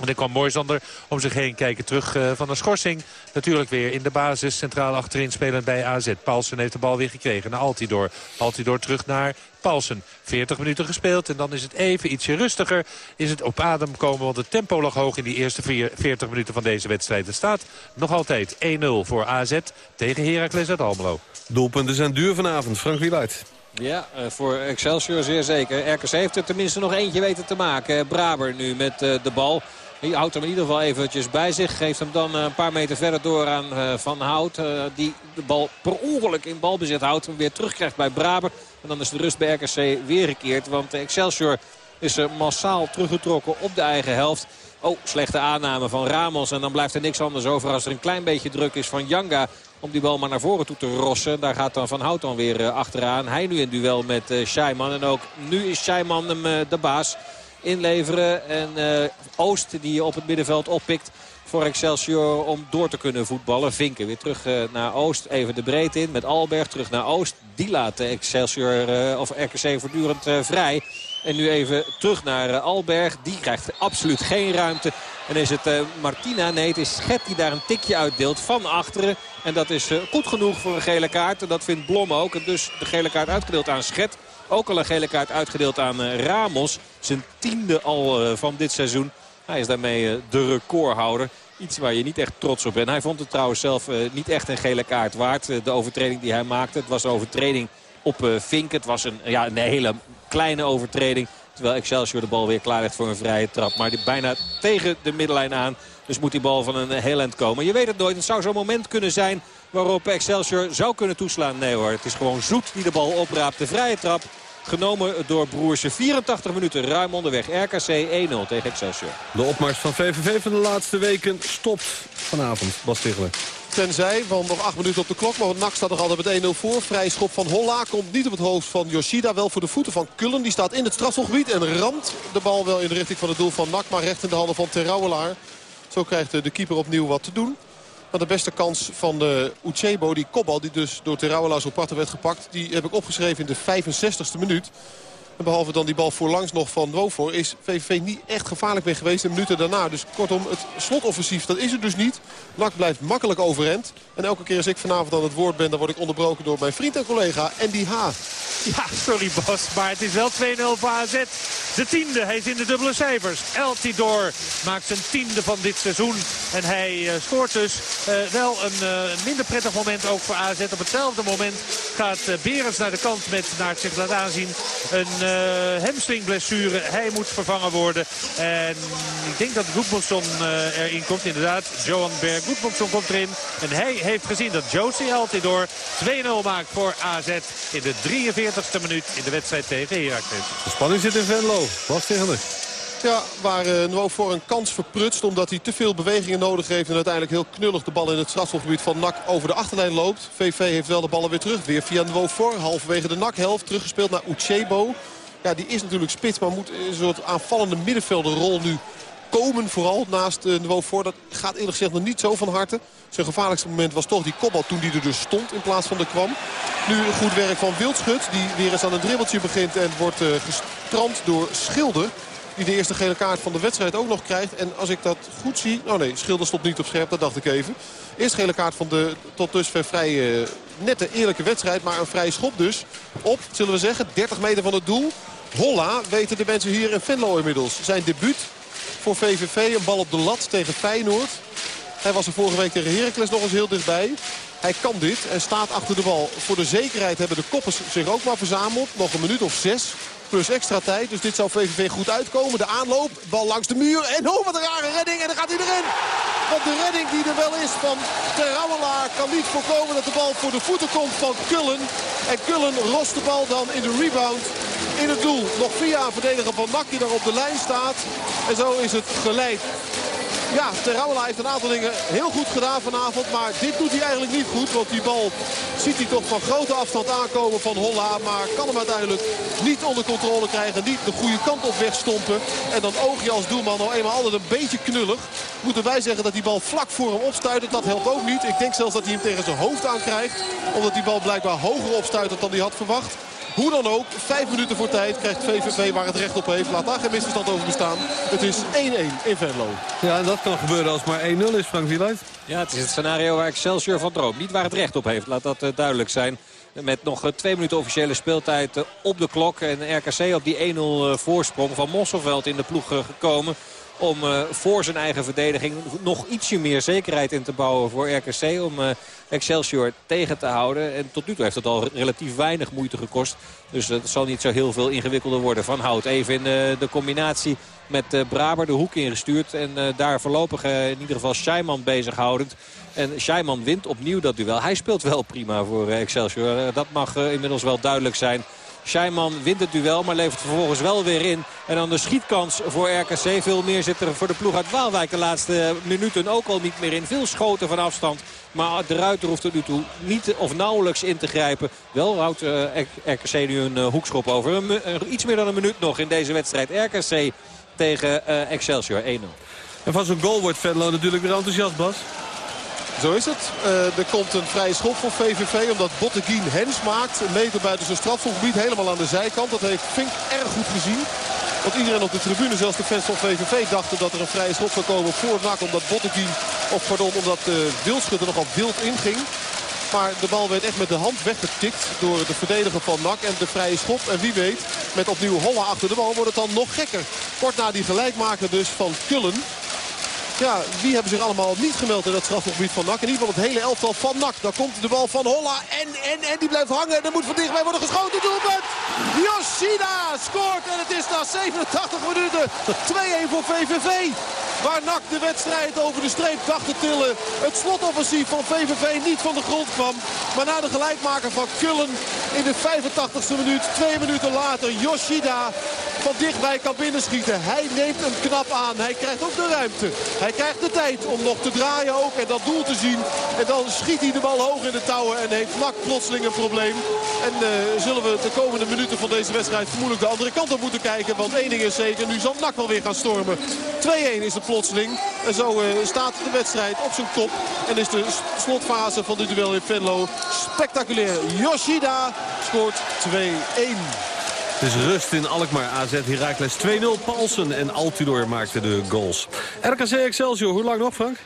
En dan kwam Moisander om zich heen kijken terug uh, van een schorsing. Natuurlijk weer in de basis centraal achterin spelend bij AZ. Paulsen heeft de bal weer gekregen naar Altidor. Altidor terug naar Paulsen. 40 minuten gespeeld en dan is het even ietsje rustiger. Is het op adem komen, want het tempo lag hoog in die eerste 40 minuten van deze wedstrijd. Er staat nog altijd 1-0 voor AZ tegen Heracles uit Almelo. Doelpunten zijn duur vanavond. Frank Wieluid. Ja, voor Excelsior zeer zeker. RKC heeft er tenminste nog eentje weten te maken. Braber nu met de bal. Hij houdt hem in ieder geval eventjes bij zich. Geeft hem dan een paar meter verder door aan Van Hout. Die de bal per ongeluk in balbezit houdt. Weer terugkrijgt bij Braber. En dan is de rust bij RKC weer gekeerd. Want Excelsior is massaal teruggetrokken op de eigen helft. Oh, slechte aanname van Ramos. En dan blijft er niks anders over als er een klein beetje druk is van Janga. Om die bal maar naar voren toe te rossen. Daar gaat dan Van Hout dan weer uh, achteraan. Hij nu in duel met uh, Scheiman. En ook nu is Scheiman hem uh, de baas inleveren. En Oost die op het middenveld oppikt voor Excelsior om door te kunnen voetballen. Vinken weer terug naar Oost. Even de breedte in met Alberg terug naar Oost. Die laat Excelsior of RKC voortdurend vrij. En nu even terug naar uh, Alberg. Die krijgt absoluut geen ruimte. En is het uh, Martina, nee het is Schet die daar een tikje uitdeelt van achteren. En dat is uh, goed genoeg voor een gele kaart. En dat vindt Blom ook. En dus de gele kaart uitgedeeld aan Schet. Ook al een gele kaart uitgedeeld aan Ramos. Zijn tiende al van dit seizoen. Hij is daarmee de recordhouder. Iets waar je niet echt trots op bent. Hij vond het trouwens zelf niet echt een gele kaart waard. de overtreding die hij maakte. Het was een overtreding op Vink. Het was een, ja, een hele kleine overtreding. Terwijl Excelsior de bal weer klaar ligt voor een vrije trap. Maar die bijna tegen de middenlijn aan. Dus moet die bal van een heel eind komen. Je weet het nooit. Het zou zo'n moment kunnen zijn waarop Excelsior zou kunnen toeslaan. Nee hoor, het is gewoon Zoet die de bal opraapt. De vrije trap genomen door Broersen. 84 minuten ruim onderweg. RKC 1-0 tegen Excelsior. De opmars van VVV van de laatste weken stopt vanavond. Bas Tichler. Tenzij, want nog acht minuten op de klok. Maar Nak staat nog altijd met 1-0 voor. Vrij schop van Holla komt niet op het hoofd van Yoshida. Wel voor de voeten van Kullen. Die staat in het strafselgebied en ramt de bal wel in de richting van het doel van Nak. Maar recht in de handen van Terrouwelaar. Zo krijgt de keeper opnieuw wat te doen. Maar de beste kans van de Uchebo, die kopbal die dus door Terrouwelaar zo parten werd gepakt... die heb ik opgeschreven in de 65ste minuut. En behalve dan die bal voorlangs nog van Wofor is VVV niet echt gevaarlijk meer geweest in minuten daarna. Dus kortom, het slotoffensief dat is het dus niet. NAC blijft makkelijk overend. En elke keer als ik vanavond aan het woord ben, dan word ik onderbroken door mijn vriend en collega Andy H. Ja, sorry Bas, maar het is wel 2-0 voor AZ. De tiende, hij is in de dubbele cijfers. El Tidor maakt zijn tiende van dit seizoen. En hij uh, scoort dus uh, wel een uh, minder prettig moment ook voor AZ. Op hetzelfde moment gaat Berens naar de kant met, naar het zich laat aanzien, een hamstringblessure. Hij moet vervangen worden. En ik denk dat Goedmundsson erin komt, inderdaad. Johan Berg Goedmundsson komt erin. En hij heeft gezien dat Josie Altidor 2-0 maakt voor AZ in de 43ste minuut in de wedstrijd tegen Heracles. De spanning zit in Venlo. Wat tegen ja, waar uh, voor een kans verprutst omdat hij te veel bewegingen nodig heeft. En uiteindelijk heel knullig de bal in het strafschopgebied van NAC over de achterlijn loopt. VV heeft wel de ballen weer terug. Weer via Nwo voor. Halverwege de NAC-helft. Teruggespeeld naar Uchebo. Ja, die is natuurlijk spits, maar moet een soort aanvallende middenvelderrol nu komen. Vooral naast uh, Nwo voor. Dat gaat eerlijk gezegd nog niet zo van harte. Zijn gevaarlijkste moment was toch die kopbal toen die er dus stond in plaats van de kwam. Nu goed werk van Wildschut. Die weer eens aan een dribbeltje begint en wordt uh, gestrand door Schilder. Die de eerste gele kaart van de wedstrijd ook nog krijgt. En als ik dat goed zie... Oh nee, Schilder stond niet op scherp, dat dacht ik even. Eerst gele kaart van de tot dusver vrij uh, nette, eerlijke wedstrijd. Maar een vrije schop dus op, zullen we zeggen, 30 meter van het doel. Holla weten de mensen hier in Venlo inmiddels. Zijn debuut voor VVV, een bal op de lat tegen Feyenoord. Hij was er vorige week tegen Heracles nog eens heel dichtbij. Hij kan dit en staat achter de bal. Voor de zekerheid hebben de koppers zich ook maar verzameld. Nog een minuut of zes plus extra tijd. Dus dit zou VVV goed uitkomen. De aanloop, bal langs de muur. En oh, wat een rare redding. En dan gaat hij erin. Want de redding die er wel is van Terrouwelaar kan niet voorkomen dat de bal voor de voeten komt van Kullen. En Kullen rost de bal dan in de rebound in het doel. Nog via verdediger van Nak die daar op de lijn staat. En zo is het geleid. Ja, Terrouwela heeft een aantal dingen heel goed gedaan vanavond. Maar dit doet hij eigenlijk niet goed. Want die bal ziet hij toch van grote afstand aankomen van Holla. Maar kan hem uiteindelijk niet onder controle krijgen. Niet de goede kant op wegstompen. En dan oog je als doelman nou eenmaal altijd een beetje knullig. Moeten wij zeggen dat die bal vlak voor hem opstuitert. Dat helpt ook niet. Ik denk zelfs dat hij hem tegen zijn hoofd aankrijgt. Omdat die bal blijkbaar hoger opstuitert dan hij had verwacht. Hoe dan ook, vijf minuten voor tijd krijgt VVV waar het recht op heeft. Laat daar geen misverstand over bestaan. Het is 1-1 in Venlo. Ja, en dat kan gebeuren als maar 1-0 is, Frank Wieluid. Ja, het is het scenario waar Excelsior van droomt. Niet waar het recht op heeft, laat dat uh, duidelijk zijn. Met nog uh, twee minuten officiële speeltijd uh, op de klok. En RKC op die 1-0 voorsprong van Mosselveld in de ploeg gekomen. Om uh, voor zijn eigen verdediging nog ietsje meer zekerheid in te bouwen voor RKC. Om uh, Excelsior tegen te houden. En tot nu toe heeft het al relatief weinig moeite gekost. Dus het zal niet zo heel veel ingewikkelder worden. Van Hout even in uh, de combinatie met Braber de hoek ingestuurd. En daar voorlopig in ieder geval Scheiman bezighoudend. En Scheiman wint opnieuw dat duel. Hij speelt wel prima voor Excelsior. dat mag inmiddels wel duidelijk zijn. Scheiman wint het duel, maar levert vervolgens wel weer in. En dan de schietkans voor RKC. Veel meer zit er voor de ploeg uit Waalwijk de laatste minuten ook al niet meer in. Veel schoten van afstand. Maar de Ruiter hoeft er nu toe niet of nauwelijks in te grijpen. Wel houdt eh, RKC nu een uh, hoekschop over. Iets meer dan een minuut nog in deze wedstrijd. RKC tegen uh, Excelsior 1-0. En van zo'n goal wordt Venlo natuurlijk weer enthousiast, Bas. Zo is het. Uh, er komt een vrije schop voor VVV omdat Botteguin Hens maakt. Een meter buiten zijn strafgebied, helemaal aan de zijkant. Dat heeft Fink erg goed gezien. Want iedereen op de tribune, zelfs de fans van VVV, dachten dat er een vrije schop zou komen voor NAC. Omdat Botteguin, of pardon, omdat uh, Wildschut er nogal wild inging. Maar de bal werd echt met de hand weggetikt door de verdediger van NAC. En de vrije schop. En wie weet, met opnieuw Holla achter de bal wordt het dan nog gekker. Kort na die gelijkmaker dus van Kullen. Ja, wie hebben zich allemaal niet gemeld in dat strafgebied van NAC? In ieder geval het hele elftal van NAC. Daar komt de bal van Holla en, en, en die blijft hangen. En er moet van dichtbij worden geschoten. Doelpunt! Yoshida scoort en het is na 87 minuten 2-1 voor VVV. Waar NAC de wedstrijd over de streep dacht te tillen. Het slotoffensief van VVV niet van de grond kwam. Maar na de gelijkmaker van Kullen in de 85ste minuut, twee minuten later, Yoshida van dichtbij kan binnenschieten. Hij neemt hem knap aan. Hij krijgt ook de ruimte. Krijgt de tijd om nog te draaien ook en dat doel te zien. En dan schiet hij de bal hoog in de touwen en heeft Nak plotseling een probleem. En uh, zullen we de komende minuten van deze wedstrijd vermoedelijk de andere kant op moeten kijken. Want één ding is zeker, nu zal Nak wel weer gaan stormen. 2-1 is het plotseling. En zo uh, staat de wedstrijd op zijn kop. En is de slotfase van dit duel in Venlo spectaculair. Yoshida scoort 2-1. Het is rust in Alkmaar. AZ Heracles 2-0. Paulsen en Altidor maakten de goals. RKC Excelsior, hoe lang nog Frank?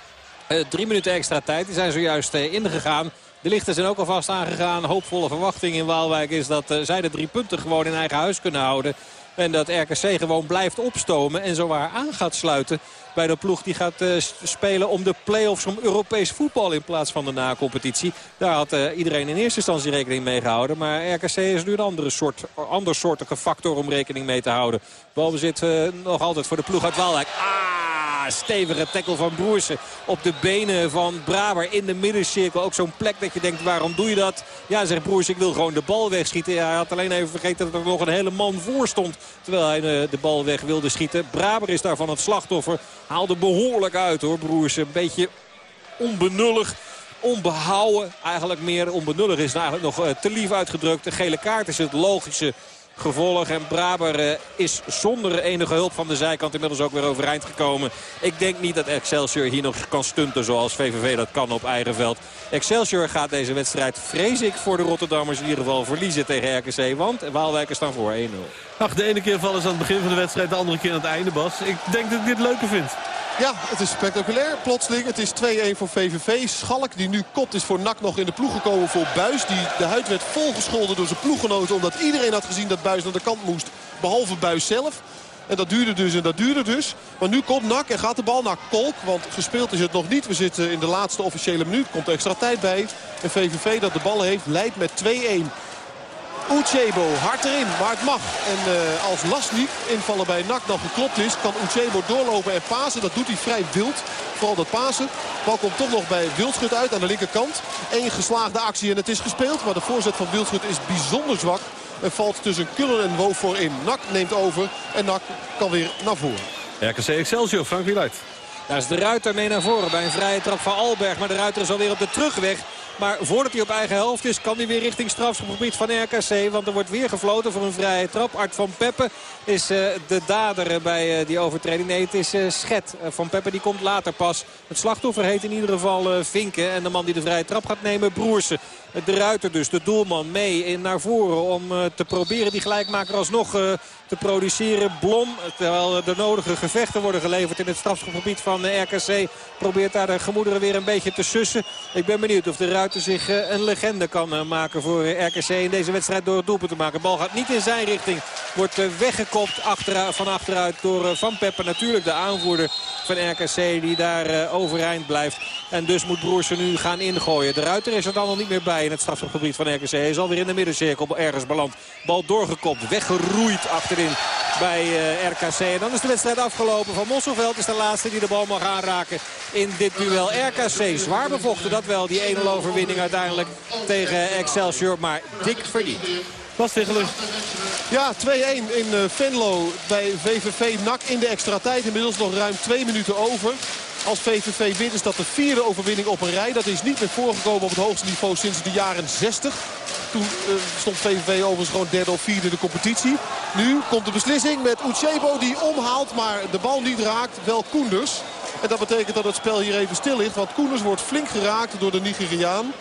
Uh, drie minuten extra tijd. Die zijn zojuist uh, ingegaan. De lichten zijn ook alvast aangegaan. Hoopvolle verwachting in Waalwijk is dat uh, zij de drie punten gewoon in eigen huis kunnen houden. En dat RKC gewoon blijft opstomen en zowaar aan gaat sluiten bij de ploeg die gaat uh, spelen om de play-offs om Europees voetbal in plaats van de na-competitie. Daar had uh, iedereen in eerste instantie rekening mee gehouden. Maar RKC is nu een andere soort, andersoortige factor om rekening mee te houden. Balbezit uh, nog altijd voor de ploeg uit Waalwijk. Ah! Stevige tackle van Broersen op de benen van Braber in de middencirkel. Ook zo'n plek dat je denkt, waarom doe je dat? Ja, zegt Broersen, ik wil gewoon de bal wegschieten. Hij had alleen even vergeten dat er nog een hele man voor stond. Terwijl hij de bal weg wilde schieten. Braber is daarvan het slachtoffer. Haalde behoorlijk uit hoor, Broersen. Een beetje onbenullig onbehouden. Eigenlijk meer onbenullig is het eigenlijk nog eh, te lief uitgedrukt. De gele kaart is het logische gevolg. En Braber eh, is zonder enige hulp van de zijkant inmiddels ook weer overeind gekomen. Ik denk niet dat Excelsior hier nog kan stunten zoals VVV dat kan op eigen veld. Excelsior gaat deze wedstrijd, vrees ik, voor de Rotterdammers in ieder geval verliezen tegen RKC. Want Waalwijkers staan voor 1-0. Ach, de ene keer vallen ze aan het begin van de wedstrijd, de andere keer aan het einde, Bas. Ik denk dat ik dit leuker vind. Ja, het is spectaculair. Plotseling, het is 2-1 voor VVV. Schalk, die nu kopt, is voor NAC nog in de ploeg gekomen voor Buis. Die de huid werd volgescholden door zijn ploeggenoten. Omdat iedereen had gezien dat Buis naar de kant moest. Behalve Buis zelf. En dat duurde dus en dat duurde dus. Maar nu komt NAC en gaat de bal naar Kolk. Want gespeeld is het nog niet. We zitten in de laatste officiële minuut. Komt extra tijd bij. En VVV dat de bal heeft leidt met 2-1. Uchebo hard erin, maar het mag. En uh, als Lasnik invallen bij NAC dan geklopt is... kan Uchebo doorlopen en pasen. Dat doet hij vrij wild. Vooral dat pasen. Bal komt toch nog bij Wildschut uit aan de linkerkant. Eén geslaagde actie en het is gespeeld. Maar de voorzet van Wildschut is bijzonder zwak. En valt tussen Kullen en Wofor in. NAC neemt over en NAC kan weer naar voren. RKC Excelsior, Frank Wieluid. Daar is de Ruiter mee naar voren bij een vrije trap van Alberg. Maar de Ruiter is alweer op de terugweg. Maar voordat hij op eigen helft is, kan hij weer richting strafschopgebied van RKC. Want er wordt weer gefloten voor een vrije trap. Art van Peppe is uh, de dader bij uh, die overtreding. Nee, het is uh, Schet. van Peppe die komt later pas. Het slachtoffer heet in ieder geval Vinken. En de man die de vrije trap gaat nemen, Broersen. De ruiter dus, de doelman, mee naar voren om te proberen die gelijkmaker alsnog te produceren. Blom, terwijl de nodige gevechten worden geleverd in het strafschopgebied van RKC. Probeert daar de gemoederen weer een beetje te sussen. Ik ben benieuwd of de ruiter zich een legende kan maken voor RKC in deze wedstrijd door het doelpunt te maken. De bal gaat niet in zijn richting. Wordt weggekopt achter, van achteruit door Van Peppen. Natuurlijk de aanvoerder van RKC die daar overeind blijft. En dus moet Broersen nu gaan ingooien. De Ruiter is er dan nog niet meer bij in het strafschopgebied van RKC. Hij is alweer in de middencirkel ergens beland. Bal doorgekopt, weggeroeid achterin bij uh, eh, RKC. En dan is de wedstrijd afgelopen. Van Mosselveld is de laatste die de bal mag aanraken in dit duel. RKC zwaar bevochten dat wel, die 1-0 overwinning uiteindelijk tegen Excelsior. Maar dik verdiend. Was tegen Ja, 2-1 in uh, Venlo bij VVV NAC in de extra tijd. Inmiddels nog ruim twee minuten over. Als VVV wint is dat de vierde overwinning op een rij. Dat is niet meer voorgekomen op het hoogste niveau sinds de jaren 60. Toen uh, stond VVV overigens gewoon derde of vierde in de competitie. Nu komt de beslissing met Uchebo die omhaalt, maar de bal niet raakt. Wel Koenders. En dat betekent dat het spel hier even stil ligt. Want Koenders wordt flink geraakt door de Nigeriaan.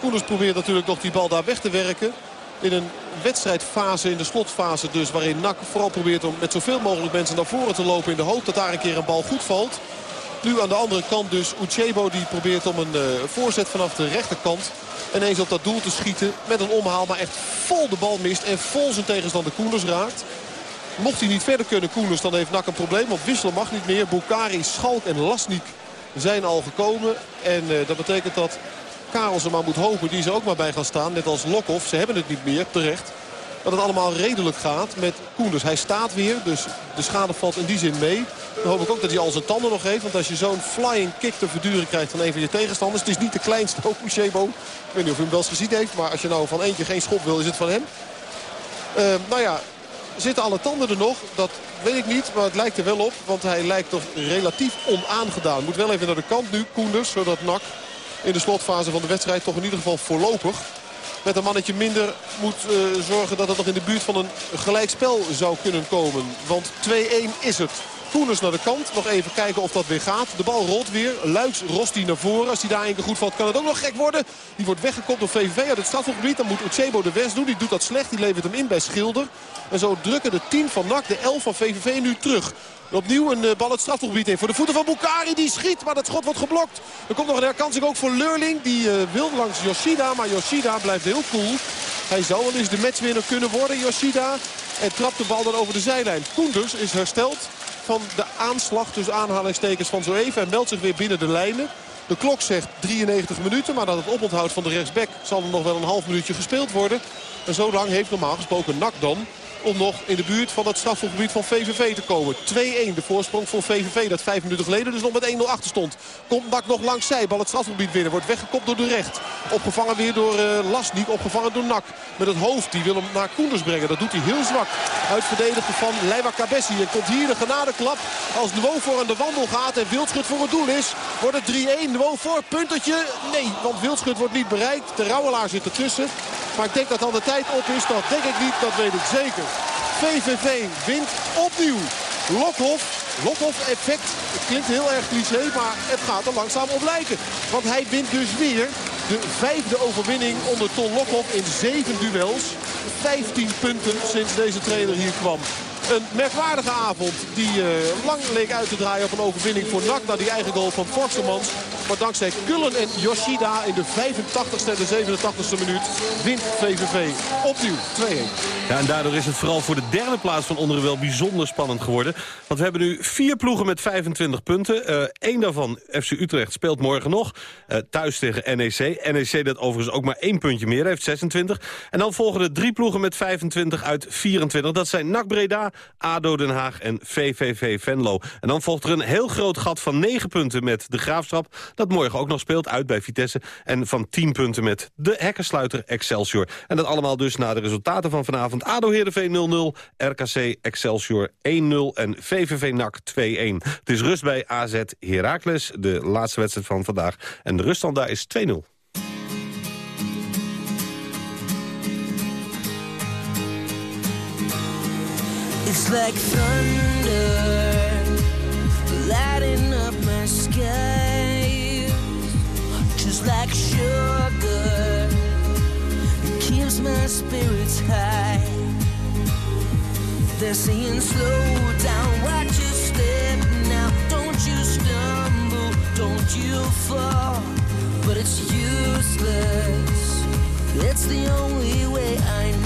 Koenders probeert natuurlijk nog die bal daar weg te werken. In een wedstrijdfase, in de slotfase dus, waarin NAC vooral probeert om met zoveel mogelijk mensen naar voren te lopen in de hoop dat daar een keer een bal goed valt. Nu aan de andere kant dus Uchebo die probeert om een uh, voorzet vanaf de rechterkant ineens op dat doel te schieten. Met een omhaal maar echt vol de bal mist en vol zijn tegenstander Koenders raakt. Mocht hij niet verder kunnen Koenders dan heeft Nak een probleem. Want wisselen mag niet meer. Bukari, Schalk en Lasnik zijn al gekomen. En uh, dat betekent dat Karel ze maar moet hopen. Die ze ook maar bij gaan staan. Net als Lokhoff. Ze hebben het niet meer terecht dat het allemaal redelijk gaat met Koenders. Hij staat weer, dus de schade valt in die zin mee. Dan hoop ik ook dat hij al zijn tanden nog heeft. Want als je zo'n flying kick te verduren krijgt van een van je tegenstanders... het is niet de kleinste ook. Ik weet niet of u hem wel eens gezien heeft. Maar als je nou van eentje geen schop wil, is het van hem. Uh, nou ja, zitten alle tanden er nog? Dat weet ik niet, maar het lijkt er wel op. Want hij lijkt toch relatief onaangedaan. Moet wel even naar de kant nu, Koenders. Zodat Nak in de slotfase van de wedstrijd toch in ieder geval voorlopig met een mannetje minder moet uh, zorgen dat het nog in de buurt van een gelijkspel zou kunnen komen. Want 2-1 is het. Koeners naar de kant. Nog even kijken of dat weer gaat. De bal rolt weer. Luiks Rosti naar voren. Als hij daar één keer goed valt kan het ook nog gek worden. Die wordt weggekopt door VVV uit het strafgebied. Dan moet Uchebo de West doen. Die doet dat slecht. Die levert hem in bij Schilder. En zo drukken de 10 van NAC de 11 van VVV nu terug. Opnieuw een eh, bal het strafgebied in voor de voeten van Bukari. Die schiet, maar dat schot wordt geblokt. Er komt nog een herkansing ook voor Leurling. Die uh, wil langs Yoshida, maar Yoshida blijft heel cool. Hij zou wel eens de matchwinner kunnen worden, Yoshida. En trapt de bal dan over de zijlijn. Koenders is hersteld van de aanslag tussen aanhalingstekens van zo even. En meldt zich weer binnen de lijnen. De klok zegt 93 minuten, maar dat het oponthoud van de rechtsback zal er nog wel een half minuutje gespeeld worden. En zo lang heeft normaal gesproken NAC om nog in de buurt van het strafgebied van VVV te komen. 2-1 de voorsprong voor VVV dat vijf minuten geleden dus nog met 1-0 achter stond. Komt Nak nog langs zij, bal het strafgebied winnen. Wordt weggekopt door de recht. Opgevangen weer door uh, Lasnik, opgevangen door Nak. Met het hoofd, die wil hem naar Koenders brengen. Dat doet hij heel zwak. Uitverdedigd van Leiva Cabessi. En komt hier de genadeklap als Nuo voor aan de wandel gaat en Wildschut voor het doel is. Wordt het 3-1, Nuo voor, puntertje. Nee, want Wildschut wordt niet bereikt. De Rouwelaar zit ertussen. Maar ik denk dat al de tijd op is. Dat denk ik niet, dat weet ik zeker. VVV wint opnieuw. Lokhoff, Lokhoff effect. Het klinkt heel erg cliché, maar het gaat er langzaam op lijken. Want hij wint dus weer de vijfde overwinning onder Ton Lokhoff in zeven duels. 15 punten sinds deze trainer hier kwam. Een merkwaardige avond die uh, lang leek uit te draaien op een overwinning voor NAC. Naar die eigen goal van Forstermans. Maar dankzij Kullen en Yoshida in de 85ste en de 87ste minuut wint VVV opnieuw 2-1. Ja, en daardoor is het vooral voor de derde plaats van onderen wel bijzonder spannend geworden. Want we hebben nu vier ploegen met 25 punten. Eén uh, daarvan, FC Utrecht, speelt morgen nog. Uh, thuis tegen NEC. NEC dat overigens ook maar één puntje meer heeft, 26. En dan volgen er drie ploegen met 25 uit 24. Dat zijn NAC Breda, ADO Den Haag en VVV Venlo. En dan volgt er een heel groot gat van 9 punten met de Graafschap... dat morgen ook nog speelt, uit bij Vitesse. En van 10 punten met de hekkensluiter Excelsior. En dat allemaal dus na de resultaten van vanavond. ADO Heerenveen 0-0, RKC Excelsior 1-0 en VVV NAC 2-1. Het is rust bij AZ Heracles, de laatste wedstrijd van vandaag. En de ruststand daar is 2-0. It's like thunder lighting up my sky Just like sugar It keeps my spirits high They're saying slow down, watch your step now Don't you stumble, don't you for, but it's useless. It's the only way I know.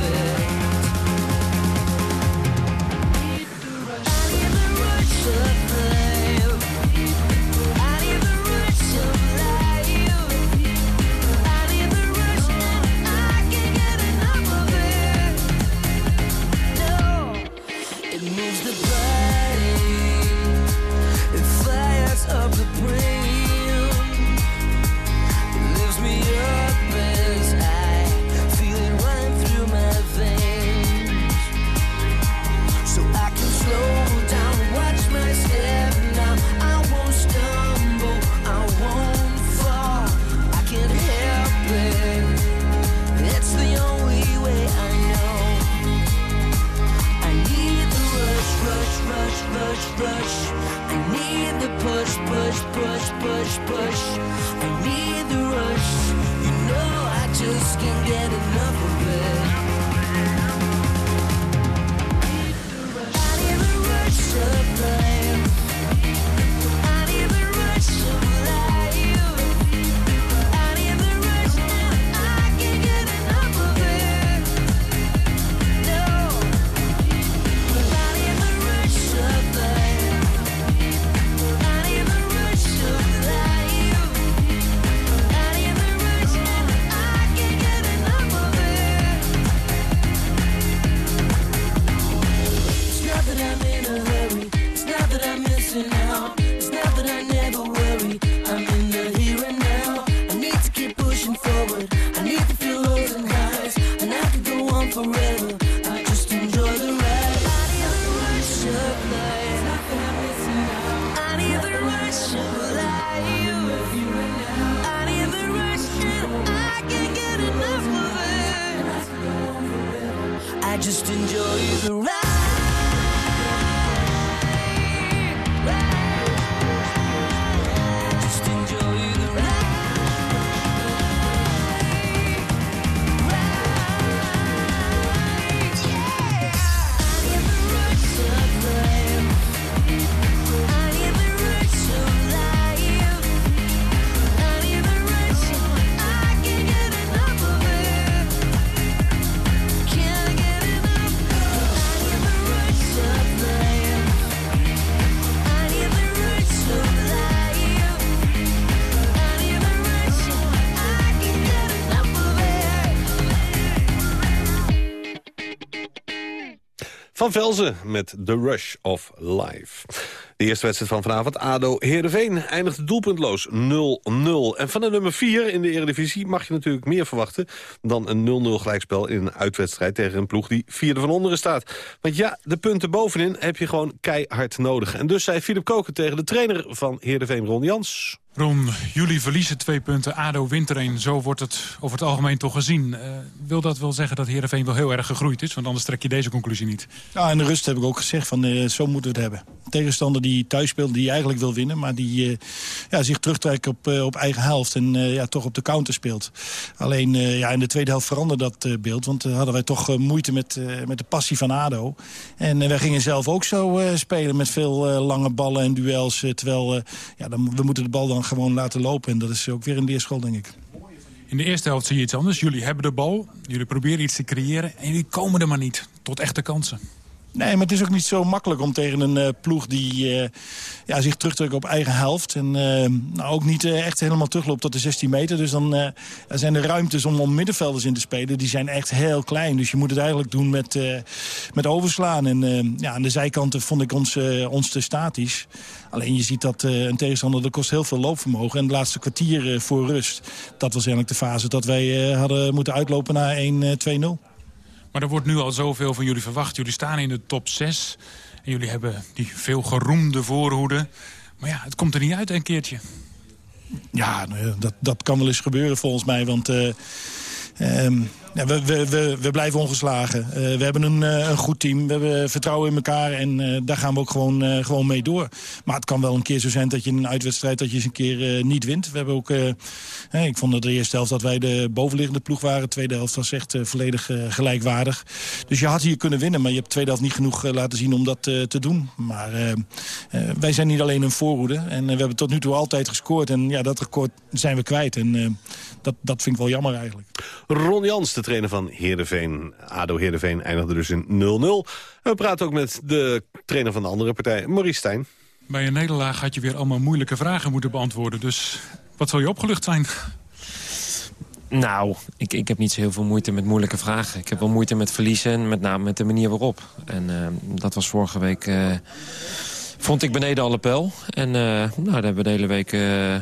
Push, push, Van Velzen met The Rush of Life. De eerste wedstrijd van vanavond, ADO Heerenveen, eindigt doelpuntloos 0-0. En van de nummer 4 in de Eredivisie mag je natuurlijk meer verwachten... dan een 0-0 gelijkspel in een uitwedstrijd tegen een ploeg die vierde van onderen staat. Want ja, de punten bovenin heb je gewoon keihard nodig. En dus zei Philip Koken tegen de trainer van Heerenveen, Ron Jans... Ron, jullie verliezen twee punten, ADO wint er een. Zo wordt het over het algemeen toch gezien. Eh, wil dat wel zeggen dat Heerenveen wel heel erg gegroeid is? Want anders trek je deze conclusie niet. Ja, in de rust heb ik ook gezegd, van, eh, zo moeten we het hebben. Tegenstander die thuis speelt, die eigenlijk wil winnen... maar die eh, ja, zich terugtrekt op, op eigen helft en ja, toch op de counter speelt. Alleen ja, in de tweede helft veranderde dat beeld... want hadden wij toch moeite met, met de passie van ADO. En wij gingen zelf ook zo spelen met veel lange ballen en duels... terwijl ja, dan, we moeten de bal dan gewoon laten lopen. En dat is ook weer een leerschool, denk ik. In de eerste helft zie je iets anders. Jullie hebben de bal, jullie proberen iets te creëren... en jullie komen er maar niet tot echte kansen. Nee, maar het is ook niet zo makkelijk om tegen een uh, ploeg die uh, ja, zich terugtrekt op eigen helft. En uh, nou, ook niet echt helemaal terugloopt tot de 16 meter. Dus dan zijn de ruimtes om, om middenvelders in te spelen. Die zijn echt heel klein. Dus je moet het eigenlijk doen met, met overslaan. En ja, aan de zijkanten vond ik ons, ons te statisch. Alleen je ziet dat een tegenstander, dat kost heel veel loopvermogen. En het laatste kwartier voor rust, dat was eigenlijk de fase dat wij hadden moeten uitlopen naar 1-2-0. Maar er wordt nu al zoveel van jullie verwacht. Jullie staan in de top 6. En jullie hebben die veel geroemde voorhoede. Maar ja, het komt er niet uit een keertje. Ja, nou ja, dat, dat kan wel eens gebeuren volgens mij. Want ehm, we, we, we, we blijven ongeslagen. Eh, we hebben een, eh, een goed team. We hebben vertrouwen in elkaar. En eh, daar gaan we ook gewoon, gewoon mee door. Maar het kan wel een keer zo zijn dat je in een uitwedstrijd... dat je eens een keer niet wint. We hebben ook... ik vond dat de eerste helft dat wij de bovenliggende ploeg waren. De tweede helft was echt volledig gelijkwaardig. Dus je had hier kunnen winnen. Maar je hebt de tweede helft niet genoeg laten zien om dat te doen. Maar wij zijn niet alleen een voorhoede. En we hebben tot nu toe altijd gescoord. En ja, dat record zijn we kwijt. En dat, dat vind ik wel jammer eigenlijk. Ron Jans, de trainer van Heerenveen. ADO Heerenveen eindigde dus in 0-0. En we praten ook met de trainer van de andere partij, Maurice Stijn. Bij een nederlaag had je weer allemaal moeilijke vragen moeten beantwoorden. Dus wat zal je opgelucht zijn? Nou, ik, ik heb niet zo heel veel moeite met moeilijke vragen. Ik heb wel moeite met verliezen en met name met de manier waarop. En eh, dat was vorige week... eh, vond ik beneden alle pijl. En eh, nou, daar hebben we de hele week eh,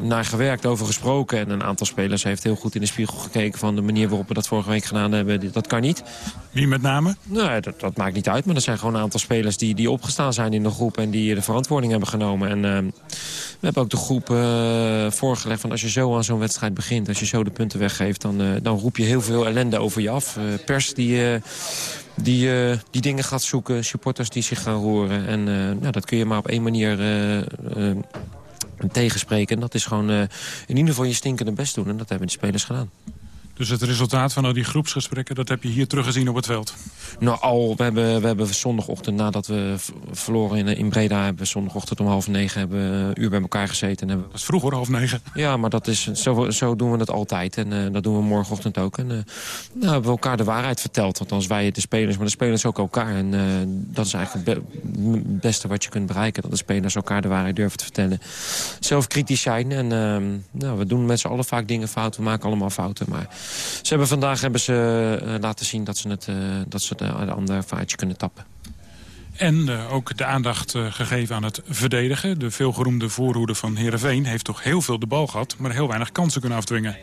naar gewerkt, over gesproken. En een aantal spelers heeft heel goed in de spiegel gekeken... van de manier waarop we dat vorige week gedaan hebben. Dat kan niet. Wie met name? Nou, dat, dat maakt niet uit. Maar er zijn gewoon een aantal spelers die, die opgestaan zijn in de groep... en die de verantwoording hebben genomen. En eh, we hebben ook de groep eh, voorgelegd van als je zo aan zo'n wedstrijd begint... als je zo de punten weggeeft, dan, eh, dan roep je heel veel ellende over je af. Eh, pers die... die, die dingen gaat zoeken, supporters die zich gaan roeren. En nou, dat kun je maar op één manier tegenspreken. En dat is gewoon eh, in ieder geval je stinkende best doen. En dat hebben de spelers gedaan. Dus het resultaat van al die groepsgesprekken... dat heb je hier teruggezien op het veld. Nou, al, we hebben, we hebben zondagochtend, nadat we verloren in, in Breda... hebben we zondagochtend om half negen hebben een uur bij elkaar gezeten. En hebben, Dat is vroeg hoor, half negen. ja, maar dat is, zo, zo doen we het altijd. En eh, dat doen we morgenochtend ook. En eh, nou, hebben we elkaar de waarheid verteld. Althans, wij de spelers, maar de spelers ook elkaar. En eh, dat is eigenlijk het be- beste wat je kunt bereiken. Dat de spelers elkaar de waarheid durven te vertellen. Zelf kritisch zijn. En ehm, nou, we doen met z'n allen vaak dingen fout. We maken allemaal fouten. Maar ze hebben vandaag hebben ze, eh, laten zien dat ze het, eh, dat ze de, de andere vaartje kunnen tappen. En eh, ook de aandacht eh, gegeven aan het verdedigen. De veelgeroemde voorhoede van Heerenveen heeft toch heel veel de bal gehad... maar heel weinig kansen kunnen afdwingen.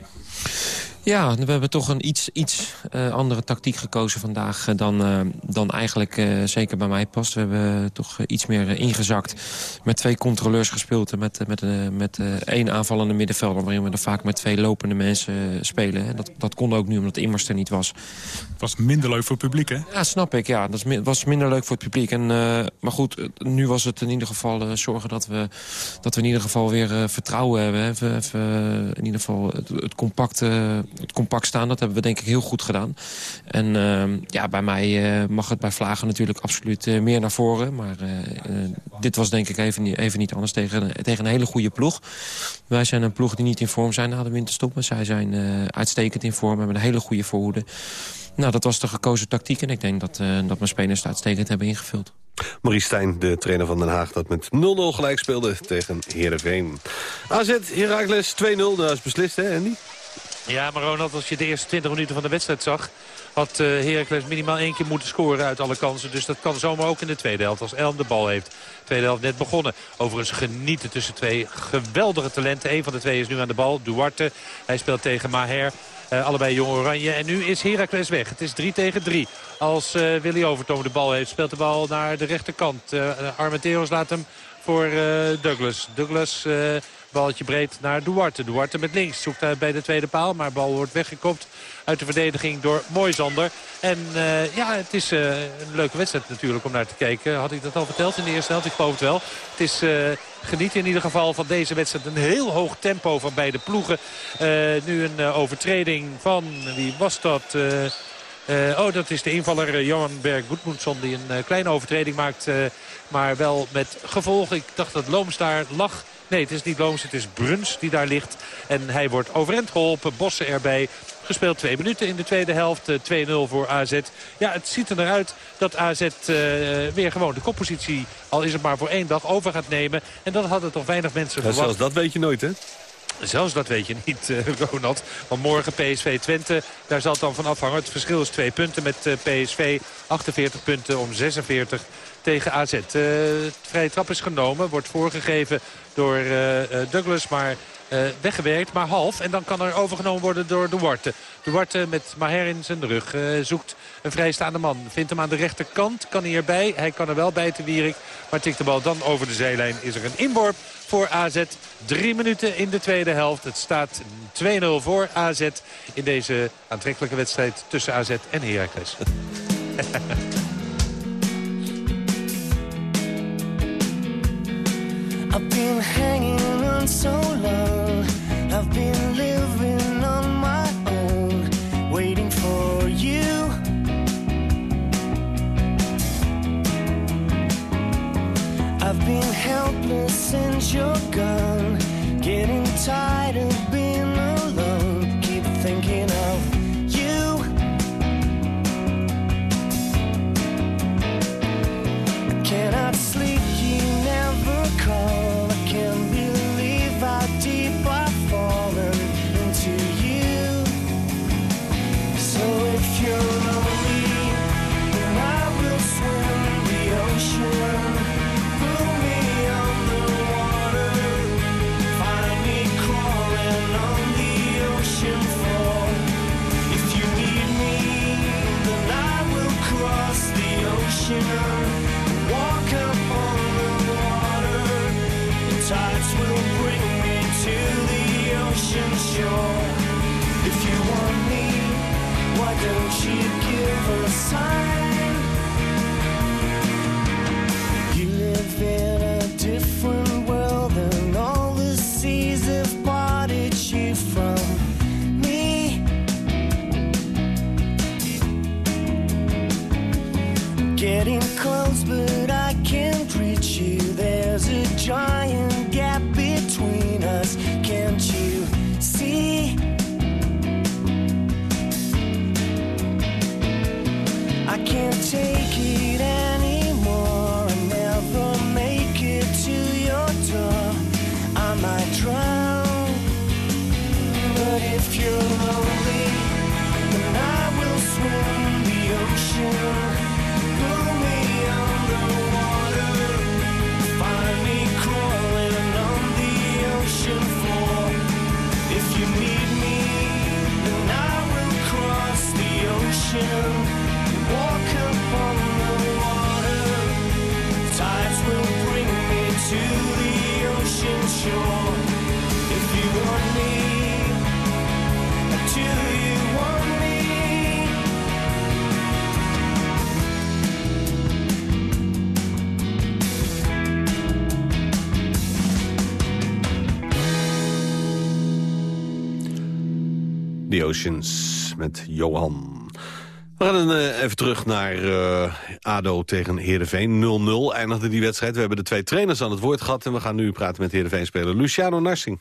Ja, we hebben toch een iets, iets eh, andere tactiek gekozen vandaag... eh, dan, eh, dan eigenlijk zeker bij mij past. We hebben toch iets meer ingezakt. Met twee controleurs gespeeld en met, met, met één aanvallende middenvelder... waarin we er vaak met twee lopende mensen spelen. En Dat, dat kon ook nu omdat Immers er niet was. Het was minder leuk voor het publiek, hè? Ja, snap ik. Ja, dat was minder leuk voor het publiek. En, maar goed, nu was het in ieder geval zorgen dat we, dat we in ieder geval weer vertrouwen hebben. Hè. We, we- in ieder geval het, het, compact, eh, het compact staan, dat hebben we denk ik heel goed gedaan. En eh, ja, bij mij eh, mag het bij Vlagen natuurlijk absoluut eh, meer naar voren. Maar eh, dit was denk ik even, niet- even niet anders tegen, tegen een hele goede ploeg. Wij zijn een ploeg die niet in vorm zijn na de winterstop. Maar zij zijn uitstekend in vorm, hebben een hele goede voorhoede. Nou, dat was de gekozen tactiek. En ik denk dat, dat mijn spelers het uitstekend hebben ingevuld. Maurice Stijn, de trainer van Den Haag, dat met 0-0 gelijk speelde tegen Heerenveen. AZ, Heracles 2-0, dat is beslist hè Andy? Ja, maar Ronald, als je de eerste 20 minuten van de wedstrijd zag... had eh Heracles minimaal één keer moeten scoren uit alle kansen. Dus dat kan zomaar ook in de tweede helft als Elm de bal heeft. De tweede helft net begonnen. Overigens genieten tussen twee geweldige talenten. Eén van de twee is nu aan de bal, Duarte. Hij speelt tegen Maher. Eh, allebei jong oranje. En nu is Heracles weg. Het is 3 tegen 3. Als eh, Willy Overtoom de bal heeft, speelt de bal naar de rechterkant. Uh, Armenteros laat hem voor Douglas. Douglas, balletje breed naar Duarte. Duarte met links. Zoekt bij de tweede paal, maar bal wordt weggekopt uit de verdediging door Moisander. En eh, ja, het is eh, een leuke wedstrijd natuurlijk om naar te kijken. Had ik dat al verteld in de eerste helft? Ik geloof het wel. Het is... eh, Genieten in ieder geval van deze wedstrijd. Een heel hoog tempo van beide ploegen. Nu een overtreding van, wie was dat? Oh, dat is de invaller Johan Berg Goedmoedson die een kleine overtreding maakt. Maar wel met gevolgen. Ik dacht dat Looms daar lag. Nee, het is niet Looms, het is Bruns die daar ligt. En hij wordt overend geholpen. Bossen erbij. Gespeeld twee minuten in de tweede helft. 2-0 voor AZ. Ja, het ziet er naar uit dat AZ uh, weer gewoon de koppositie... al is het maar voor één dag over gaat nemen. En dat hadden toch weinig mensen ja, verwacht. Zelfs dat weet je nooit, hè? Zelfs dat weet je niet, uh, Ronald. Want morgen PSV Twente, daar zal het dan van afhangen. Het verschil is twee punten met PSV. 48 punten om 46 tegen AZ. Uh, het vrije trap is genomen, wordt voorgegeven door uh, Douglas. Maar eh, weggewerkt, maar half. En dan kan er overgenomen worden door de Warte. De Warte met Maher in zijn rug eh, zoekt een vrijstaande man. Vindt hem aan de rechterkant, kan hij erbij. Hij kan er wel bij te Wierik, maar tikt de bal dan over de zijlijn. Is er een inworp voor AZ. Drie minuten in de tweede helft. Het staat 2-0 voor AZ in deze aantrekkelijke wedstrijd tussen AZ en Heracles. I've been hanging on so long. I've been living on my own, waiting for you. I've been helpless since you're gone, getting tired of being alone. The Oceans met Johan. We gaan eh, even terug naar eh, ADO tegen Heerenveen. 0-0 eindigde die wedstrijd. We hebben de twee trainers aan het woord gehad... en we gaan nu praten met Heerenveen-speler Luciano Narsing.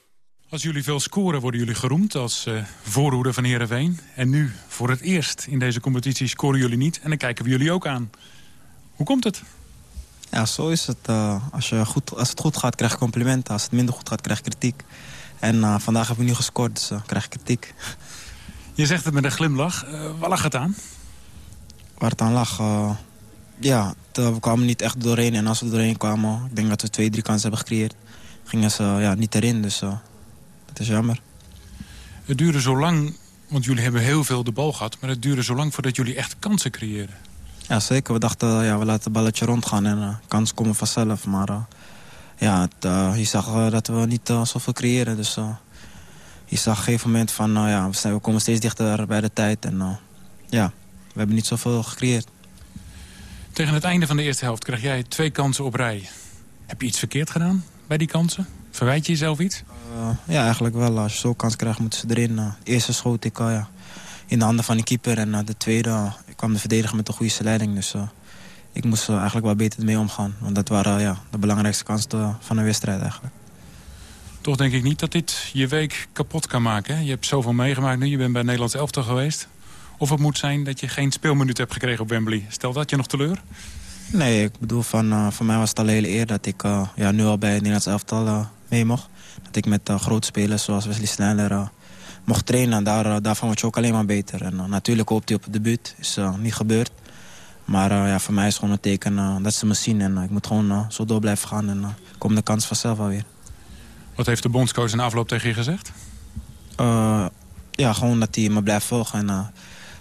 Als jullie veel scoren worden jullie geroemd als eh voorhoede van Heerenveen. En nu, voor het eerst in deze competitie, scoren jullie niet. En dan kijken we jullie ook aan. Hoe komt het? Ja, zo is het. als, je goed, als het goed gaat, krijg je complimenten. Als het minder goed gaat, krijg je kritiek. En eh, vandaag hebben we nu gescoord, dus eh, krijg je kritiek. Je zegt het met een glimlach. Eh waar lag het aan? Waar het aan lag, ja, we kwamen niet echt doorheen. En als we doorheen kwamen, ik denk dat we twee, drie kansen hebben gecreëerd. Gingen ze ja, niet erin, dus dat is jammer. Het duurde zo lang, want jullie hebben heel veel de bal gehad... maar het duurde zo lang voordat jullie echt kansen creëerden. Ja, zeker. We dachten, ja, we laten het balletje rondgaan en uh, kans komen vanzelf. Maar ja, het, eh, je zag eh, dat we niet eh, zoveel creëren. Dus je zag op een gegeven moment van, nou ja, we, zijn, we komen steeds dichter bij de tijd. En ja, we hebben niet zoveel gecreëerd. Tegen het einde van de eerste helft krijg jij twee kansen op rij. Heb je iets verkeerd gedaan bij die kansen? Verwijt je jezelf iets? Ja, eigenlijk wel. Als je zo'n kans krijgt, moeten ze erin. De eerste schoot ik eh, ja, in de handen van de keeper. En de tweede kwam de verdediger met een goede leiding. Dus ik moest er eigenlijk wel beter mee omgaan. Want dat waren eh, ja, de belangrijkste kansen van de wedstrijd eigenlijk. Toch denk ik niet dat dit je week kapot kan maken. Hè? Je hebt zoveel meegemaakt nu, je bent bij Nederlands elftal geweest. Of het moet zijn dat je geen speelminuut hebt gekregen op Wembley. Stel dat je nog teleur? Nee, ik bedoel, van, eh, voor mij was het al een hele eer dat ik eh, ja, nu al bij het Nederlands elftal eh, mee mocht. Dat ik met eh, grote spelers zoals Wesley Sneijder eh, mocht trainen. En daar, eh, daarvan word je ook alleen maar beter. En eh, natuurlijk hoopt hij op het debuut. Is eh, niet gebeurd. Maar eh, ja, voor mij is het gewoon een teken eh, dat ze me zien. En eh, ik moet gewoon zo door blijven gaan. En uh, komt de kans vanzelf alweer. Wat heeft de bondscoach in afloop tegen je gezegd? Eh, ja, gewoon dat hij me blijft volgen en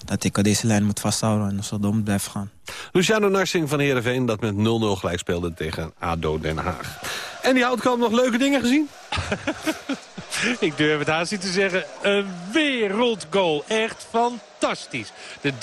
dat ik deze lijn moet vasthouden en zo door moet blijven gaan. Luciano Narsing van Heerenveen dat met 0-0 gelijk speelde tegen ADO Den Haag. En die Houtkamp nog leuke dingen gezien? Ik durf het haast niet te zeggen. Een wereldgoal. Echt fantastisch. De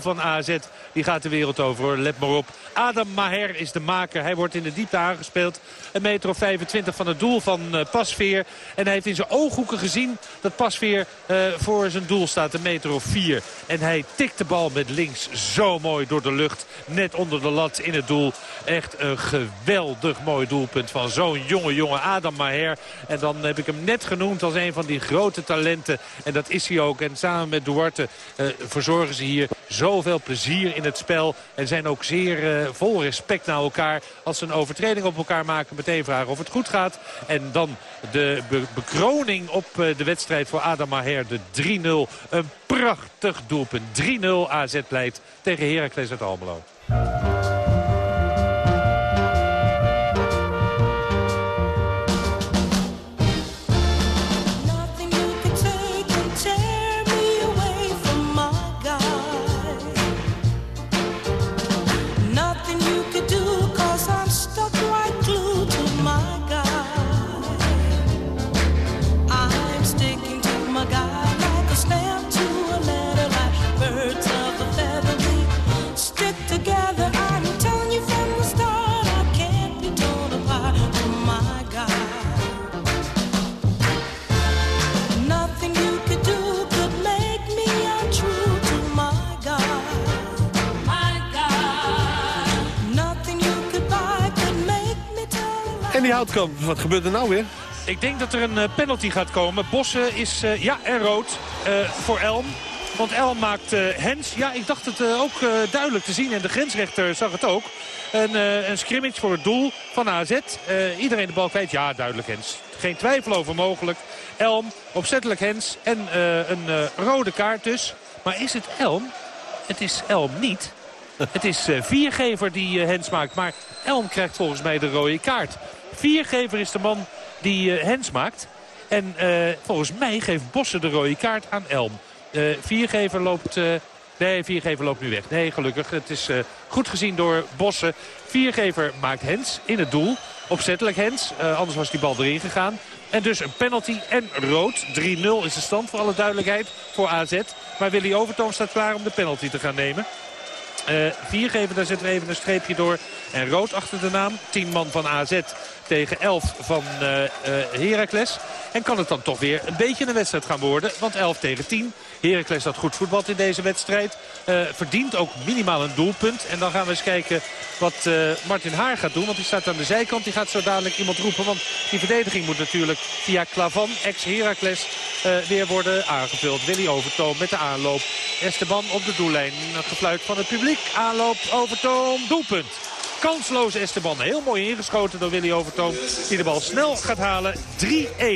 3-0 van AZ die gaat de wereld over. Let maar op. Adam Maher is de maker. Hij wordt in de diepte aangespeeld. Een meter of 25 van het doel van uh, Pasveer. En hij heeft in zijn ooghoeken gezien dat Pasveer uh, voor zijn doel staat. Een meter of 4. En hij tikt de bal met links zo mooi door de lucht. Net onder de lat in het doel. Echt een geweldig mooi doelpunt van zo'n jonge jonge Adam Maher. En dan heb ik hem net genoemd als een van die grote talenten. En dat is hij ook. En samen met Duarte uh, verzorgen ze hier zoveel plezier in het spel. En zijn ook zeer uh, vol respect naar elkaar. Als ze een overtreding op elkaar maken meteen vragen of het goed gaat. En dan de be bekroning op uh, de wedstrijd voor Adam Maher. De 3-0. Een prachtig doelpunt. 3-0 AZ leidt tegen Heracles uit Almelo. Die Houtkamp, wat gebeurt er nou weer? Ik denk dat er een uh, penalty gaat komen. Bossen is, uh, ja, en rood uh, voor Elm. Want Elm maakt Hens. Ja, ik dacht het ook duidelijk te zien. En de grensrechter zag het ook. Een, een scrimmage voor het doel van AZ. iedereen de bal kwijt. Ja, duidelijk Hens. Geen twijfel over mogelijk. Elm, opzettelijk Hens. En een rode kaart dus. Maar is het Elm? Het is Elm niet. Het is Viergever die Hens maakt. Maar Elm krijgt volgens mij de rode kaart. Viergever is de man die uh, hens maakt. En uh, volgens mij geeft Bossen de rode kaart aan Elm. Uh, Viergever loopt... nee, Viergever loopt nu weg. Nee, gelukkig. Het is goed gezien door Bossen. Viergever maakt hens in het doel. Opzettelijk hens. anders was die bal erin gegaan. En dus een penalty en rood. 3-0 is de stand voor alle duidelijkheid voor AZ. Maar Willy Overtoom staat klaar om de penalty te gaan nemen. Uh, viergever, daar zetten we even een streepje door. En rood achter de naam. 10 man van AZ tegen 11 van uh, uh, Heracles. En kan het dan toch weer een beetje een wedstrijd gaan worden. Want 11 tegen 10. Heracles had goed voetbald in deze wedstrijd. Uh, verdient ook minimaal een doelpunt. En dan gaan we eens kijken wat uh, Martin Haar gaat doen. Want die staat aan de zijkant. Die gaat zo dadelijk iemand roepen. Want die verdediging moet natuurlijk via Klavan, ex-Heracles, uh, weer worden aangevuld. Willy Overtoom met de aanloop. Esteban op de doellijn. Gefluit van het publiek. Aanloop, Overtoom, doelpunt. Kansloos Esteban. Heel mooi ingeschoten door Willy Overtoom. Die de bal snel gaat halen. 3-1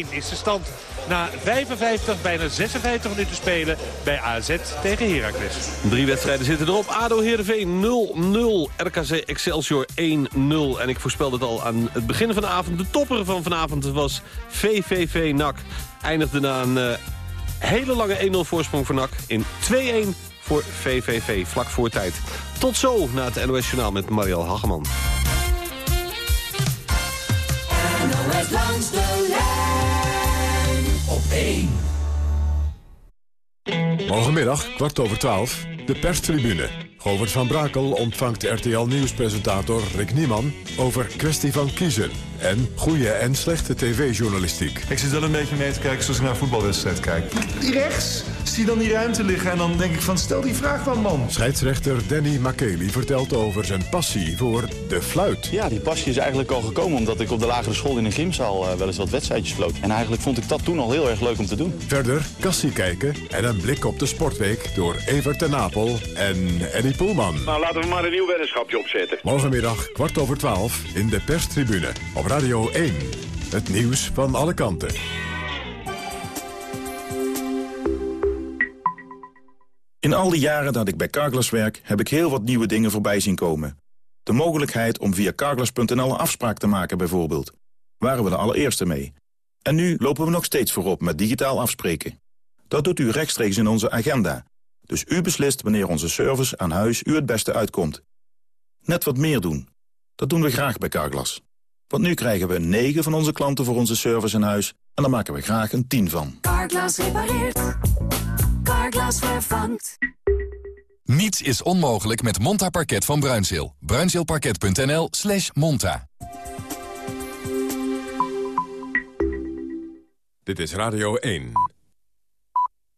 is de stand na 55, bijna 56 minuten spelen bij AZ tegen Heracles. Drie wedstrijden zitten erop. ADO Heerenveen 0-0. RKC Excelsior 1-0. En ik voorspelde het al aan het begin van de avond. De topper van vanavond was VVV NAC. Eindigde na een uh, hele lange 1-0 voorsprong voor NAC in 2-1 voor VVV, vlak voor tijd. Tot zo na het NOS Journaal met Marielle Hageman. NOS langs de lijn op 1. Morgenmiddag, kwart over twaalf, de perstribune. Govert van Brakel ontvangt RTL Nieuwspresentator Rick Nieman... over kwestie van kiezen en goede en slechte tv-journalistiek. Ik zit wel een beetje mee te kijken zoals ik naar een voetbalwedstrijd kijk. Rechts, zie dan die ruimte liggen en dan denk ik van stel die vraag dan man. Scheidsrechter Danny Makeli vertelt over zijn passie voor de fluit. Ja, die passie is eigenlijk al gekomen omdat ik op de lagere school in een gymzaal uh, wel eens wat wedstrijdjes floot. En eigenlijk vond ik dat toen al heel erg leuk om te doen. Verder kassie kijken en een blik op de sportweek door Evert ten Napel en Eddie Poelman. Nou, laten we maar een nieuw weddenschapje opzetten. Morgenmiddag kwart over twaalf in de perstribune op Radio 1. Het nieuws van alle kanten. In al die jaren dat ik bij Carglass werk, heb ik heel wat nieuwe dingen voorbij zien komen. De mogelijkheid om via Carglass.nl een afspraak te maken bijvoorbeeld. Waren we de allereerste mee. En nu lopen we nog steeds voorop met digitaal afspreken. Dat doet u rechtstreeks in onze agenda. Dus u beslist wanneer onze service aan huis u het beste uitkomt. Net wat meer doen. Dat doen we graag bij Carglass. Want nu krijgen we een 9 van onze klanten voor onze service in huis... en daar maken we graag een 10 van. Carglass repareert. Vervangt. Niets is onmogelijk met Monta Parket van Bruinzeel. Bruinzeelparket.nl slash monta. Dit is Radio 1.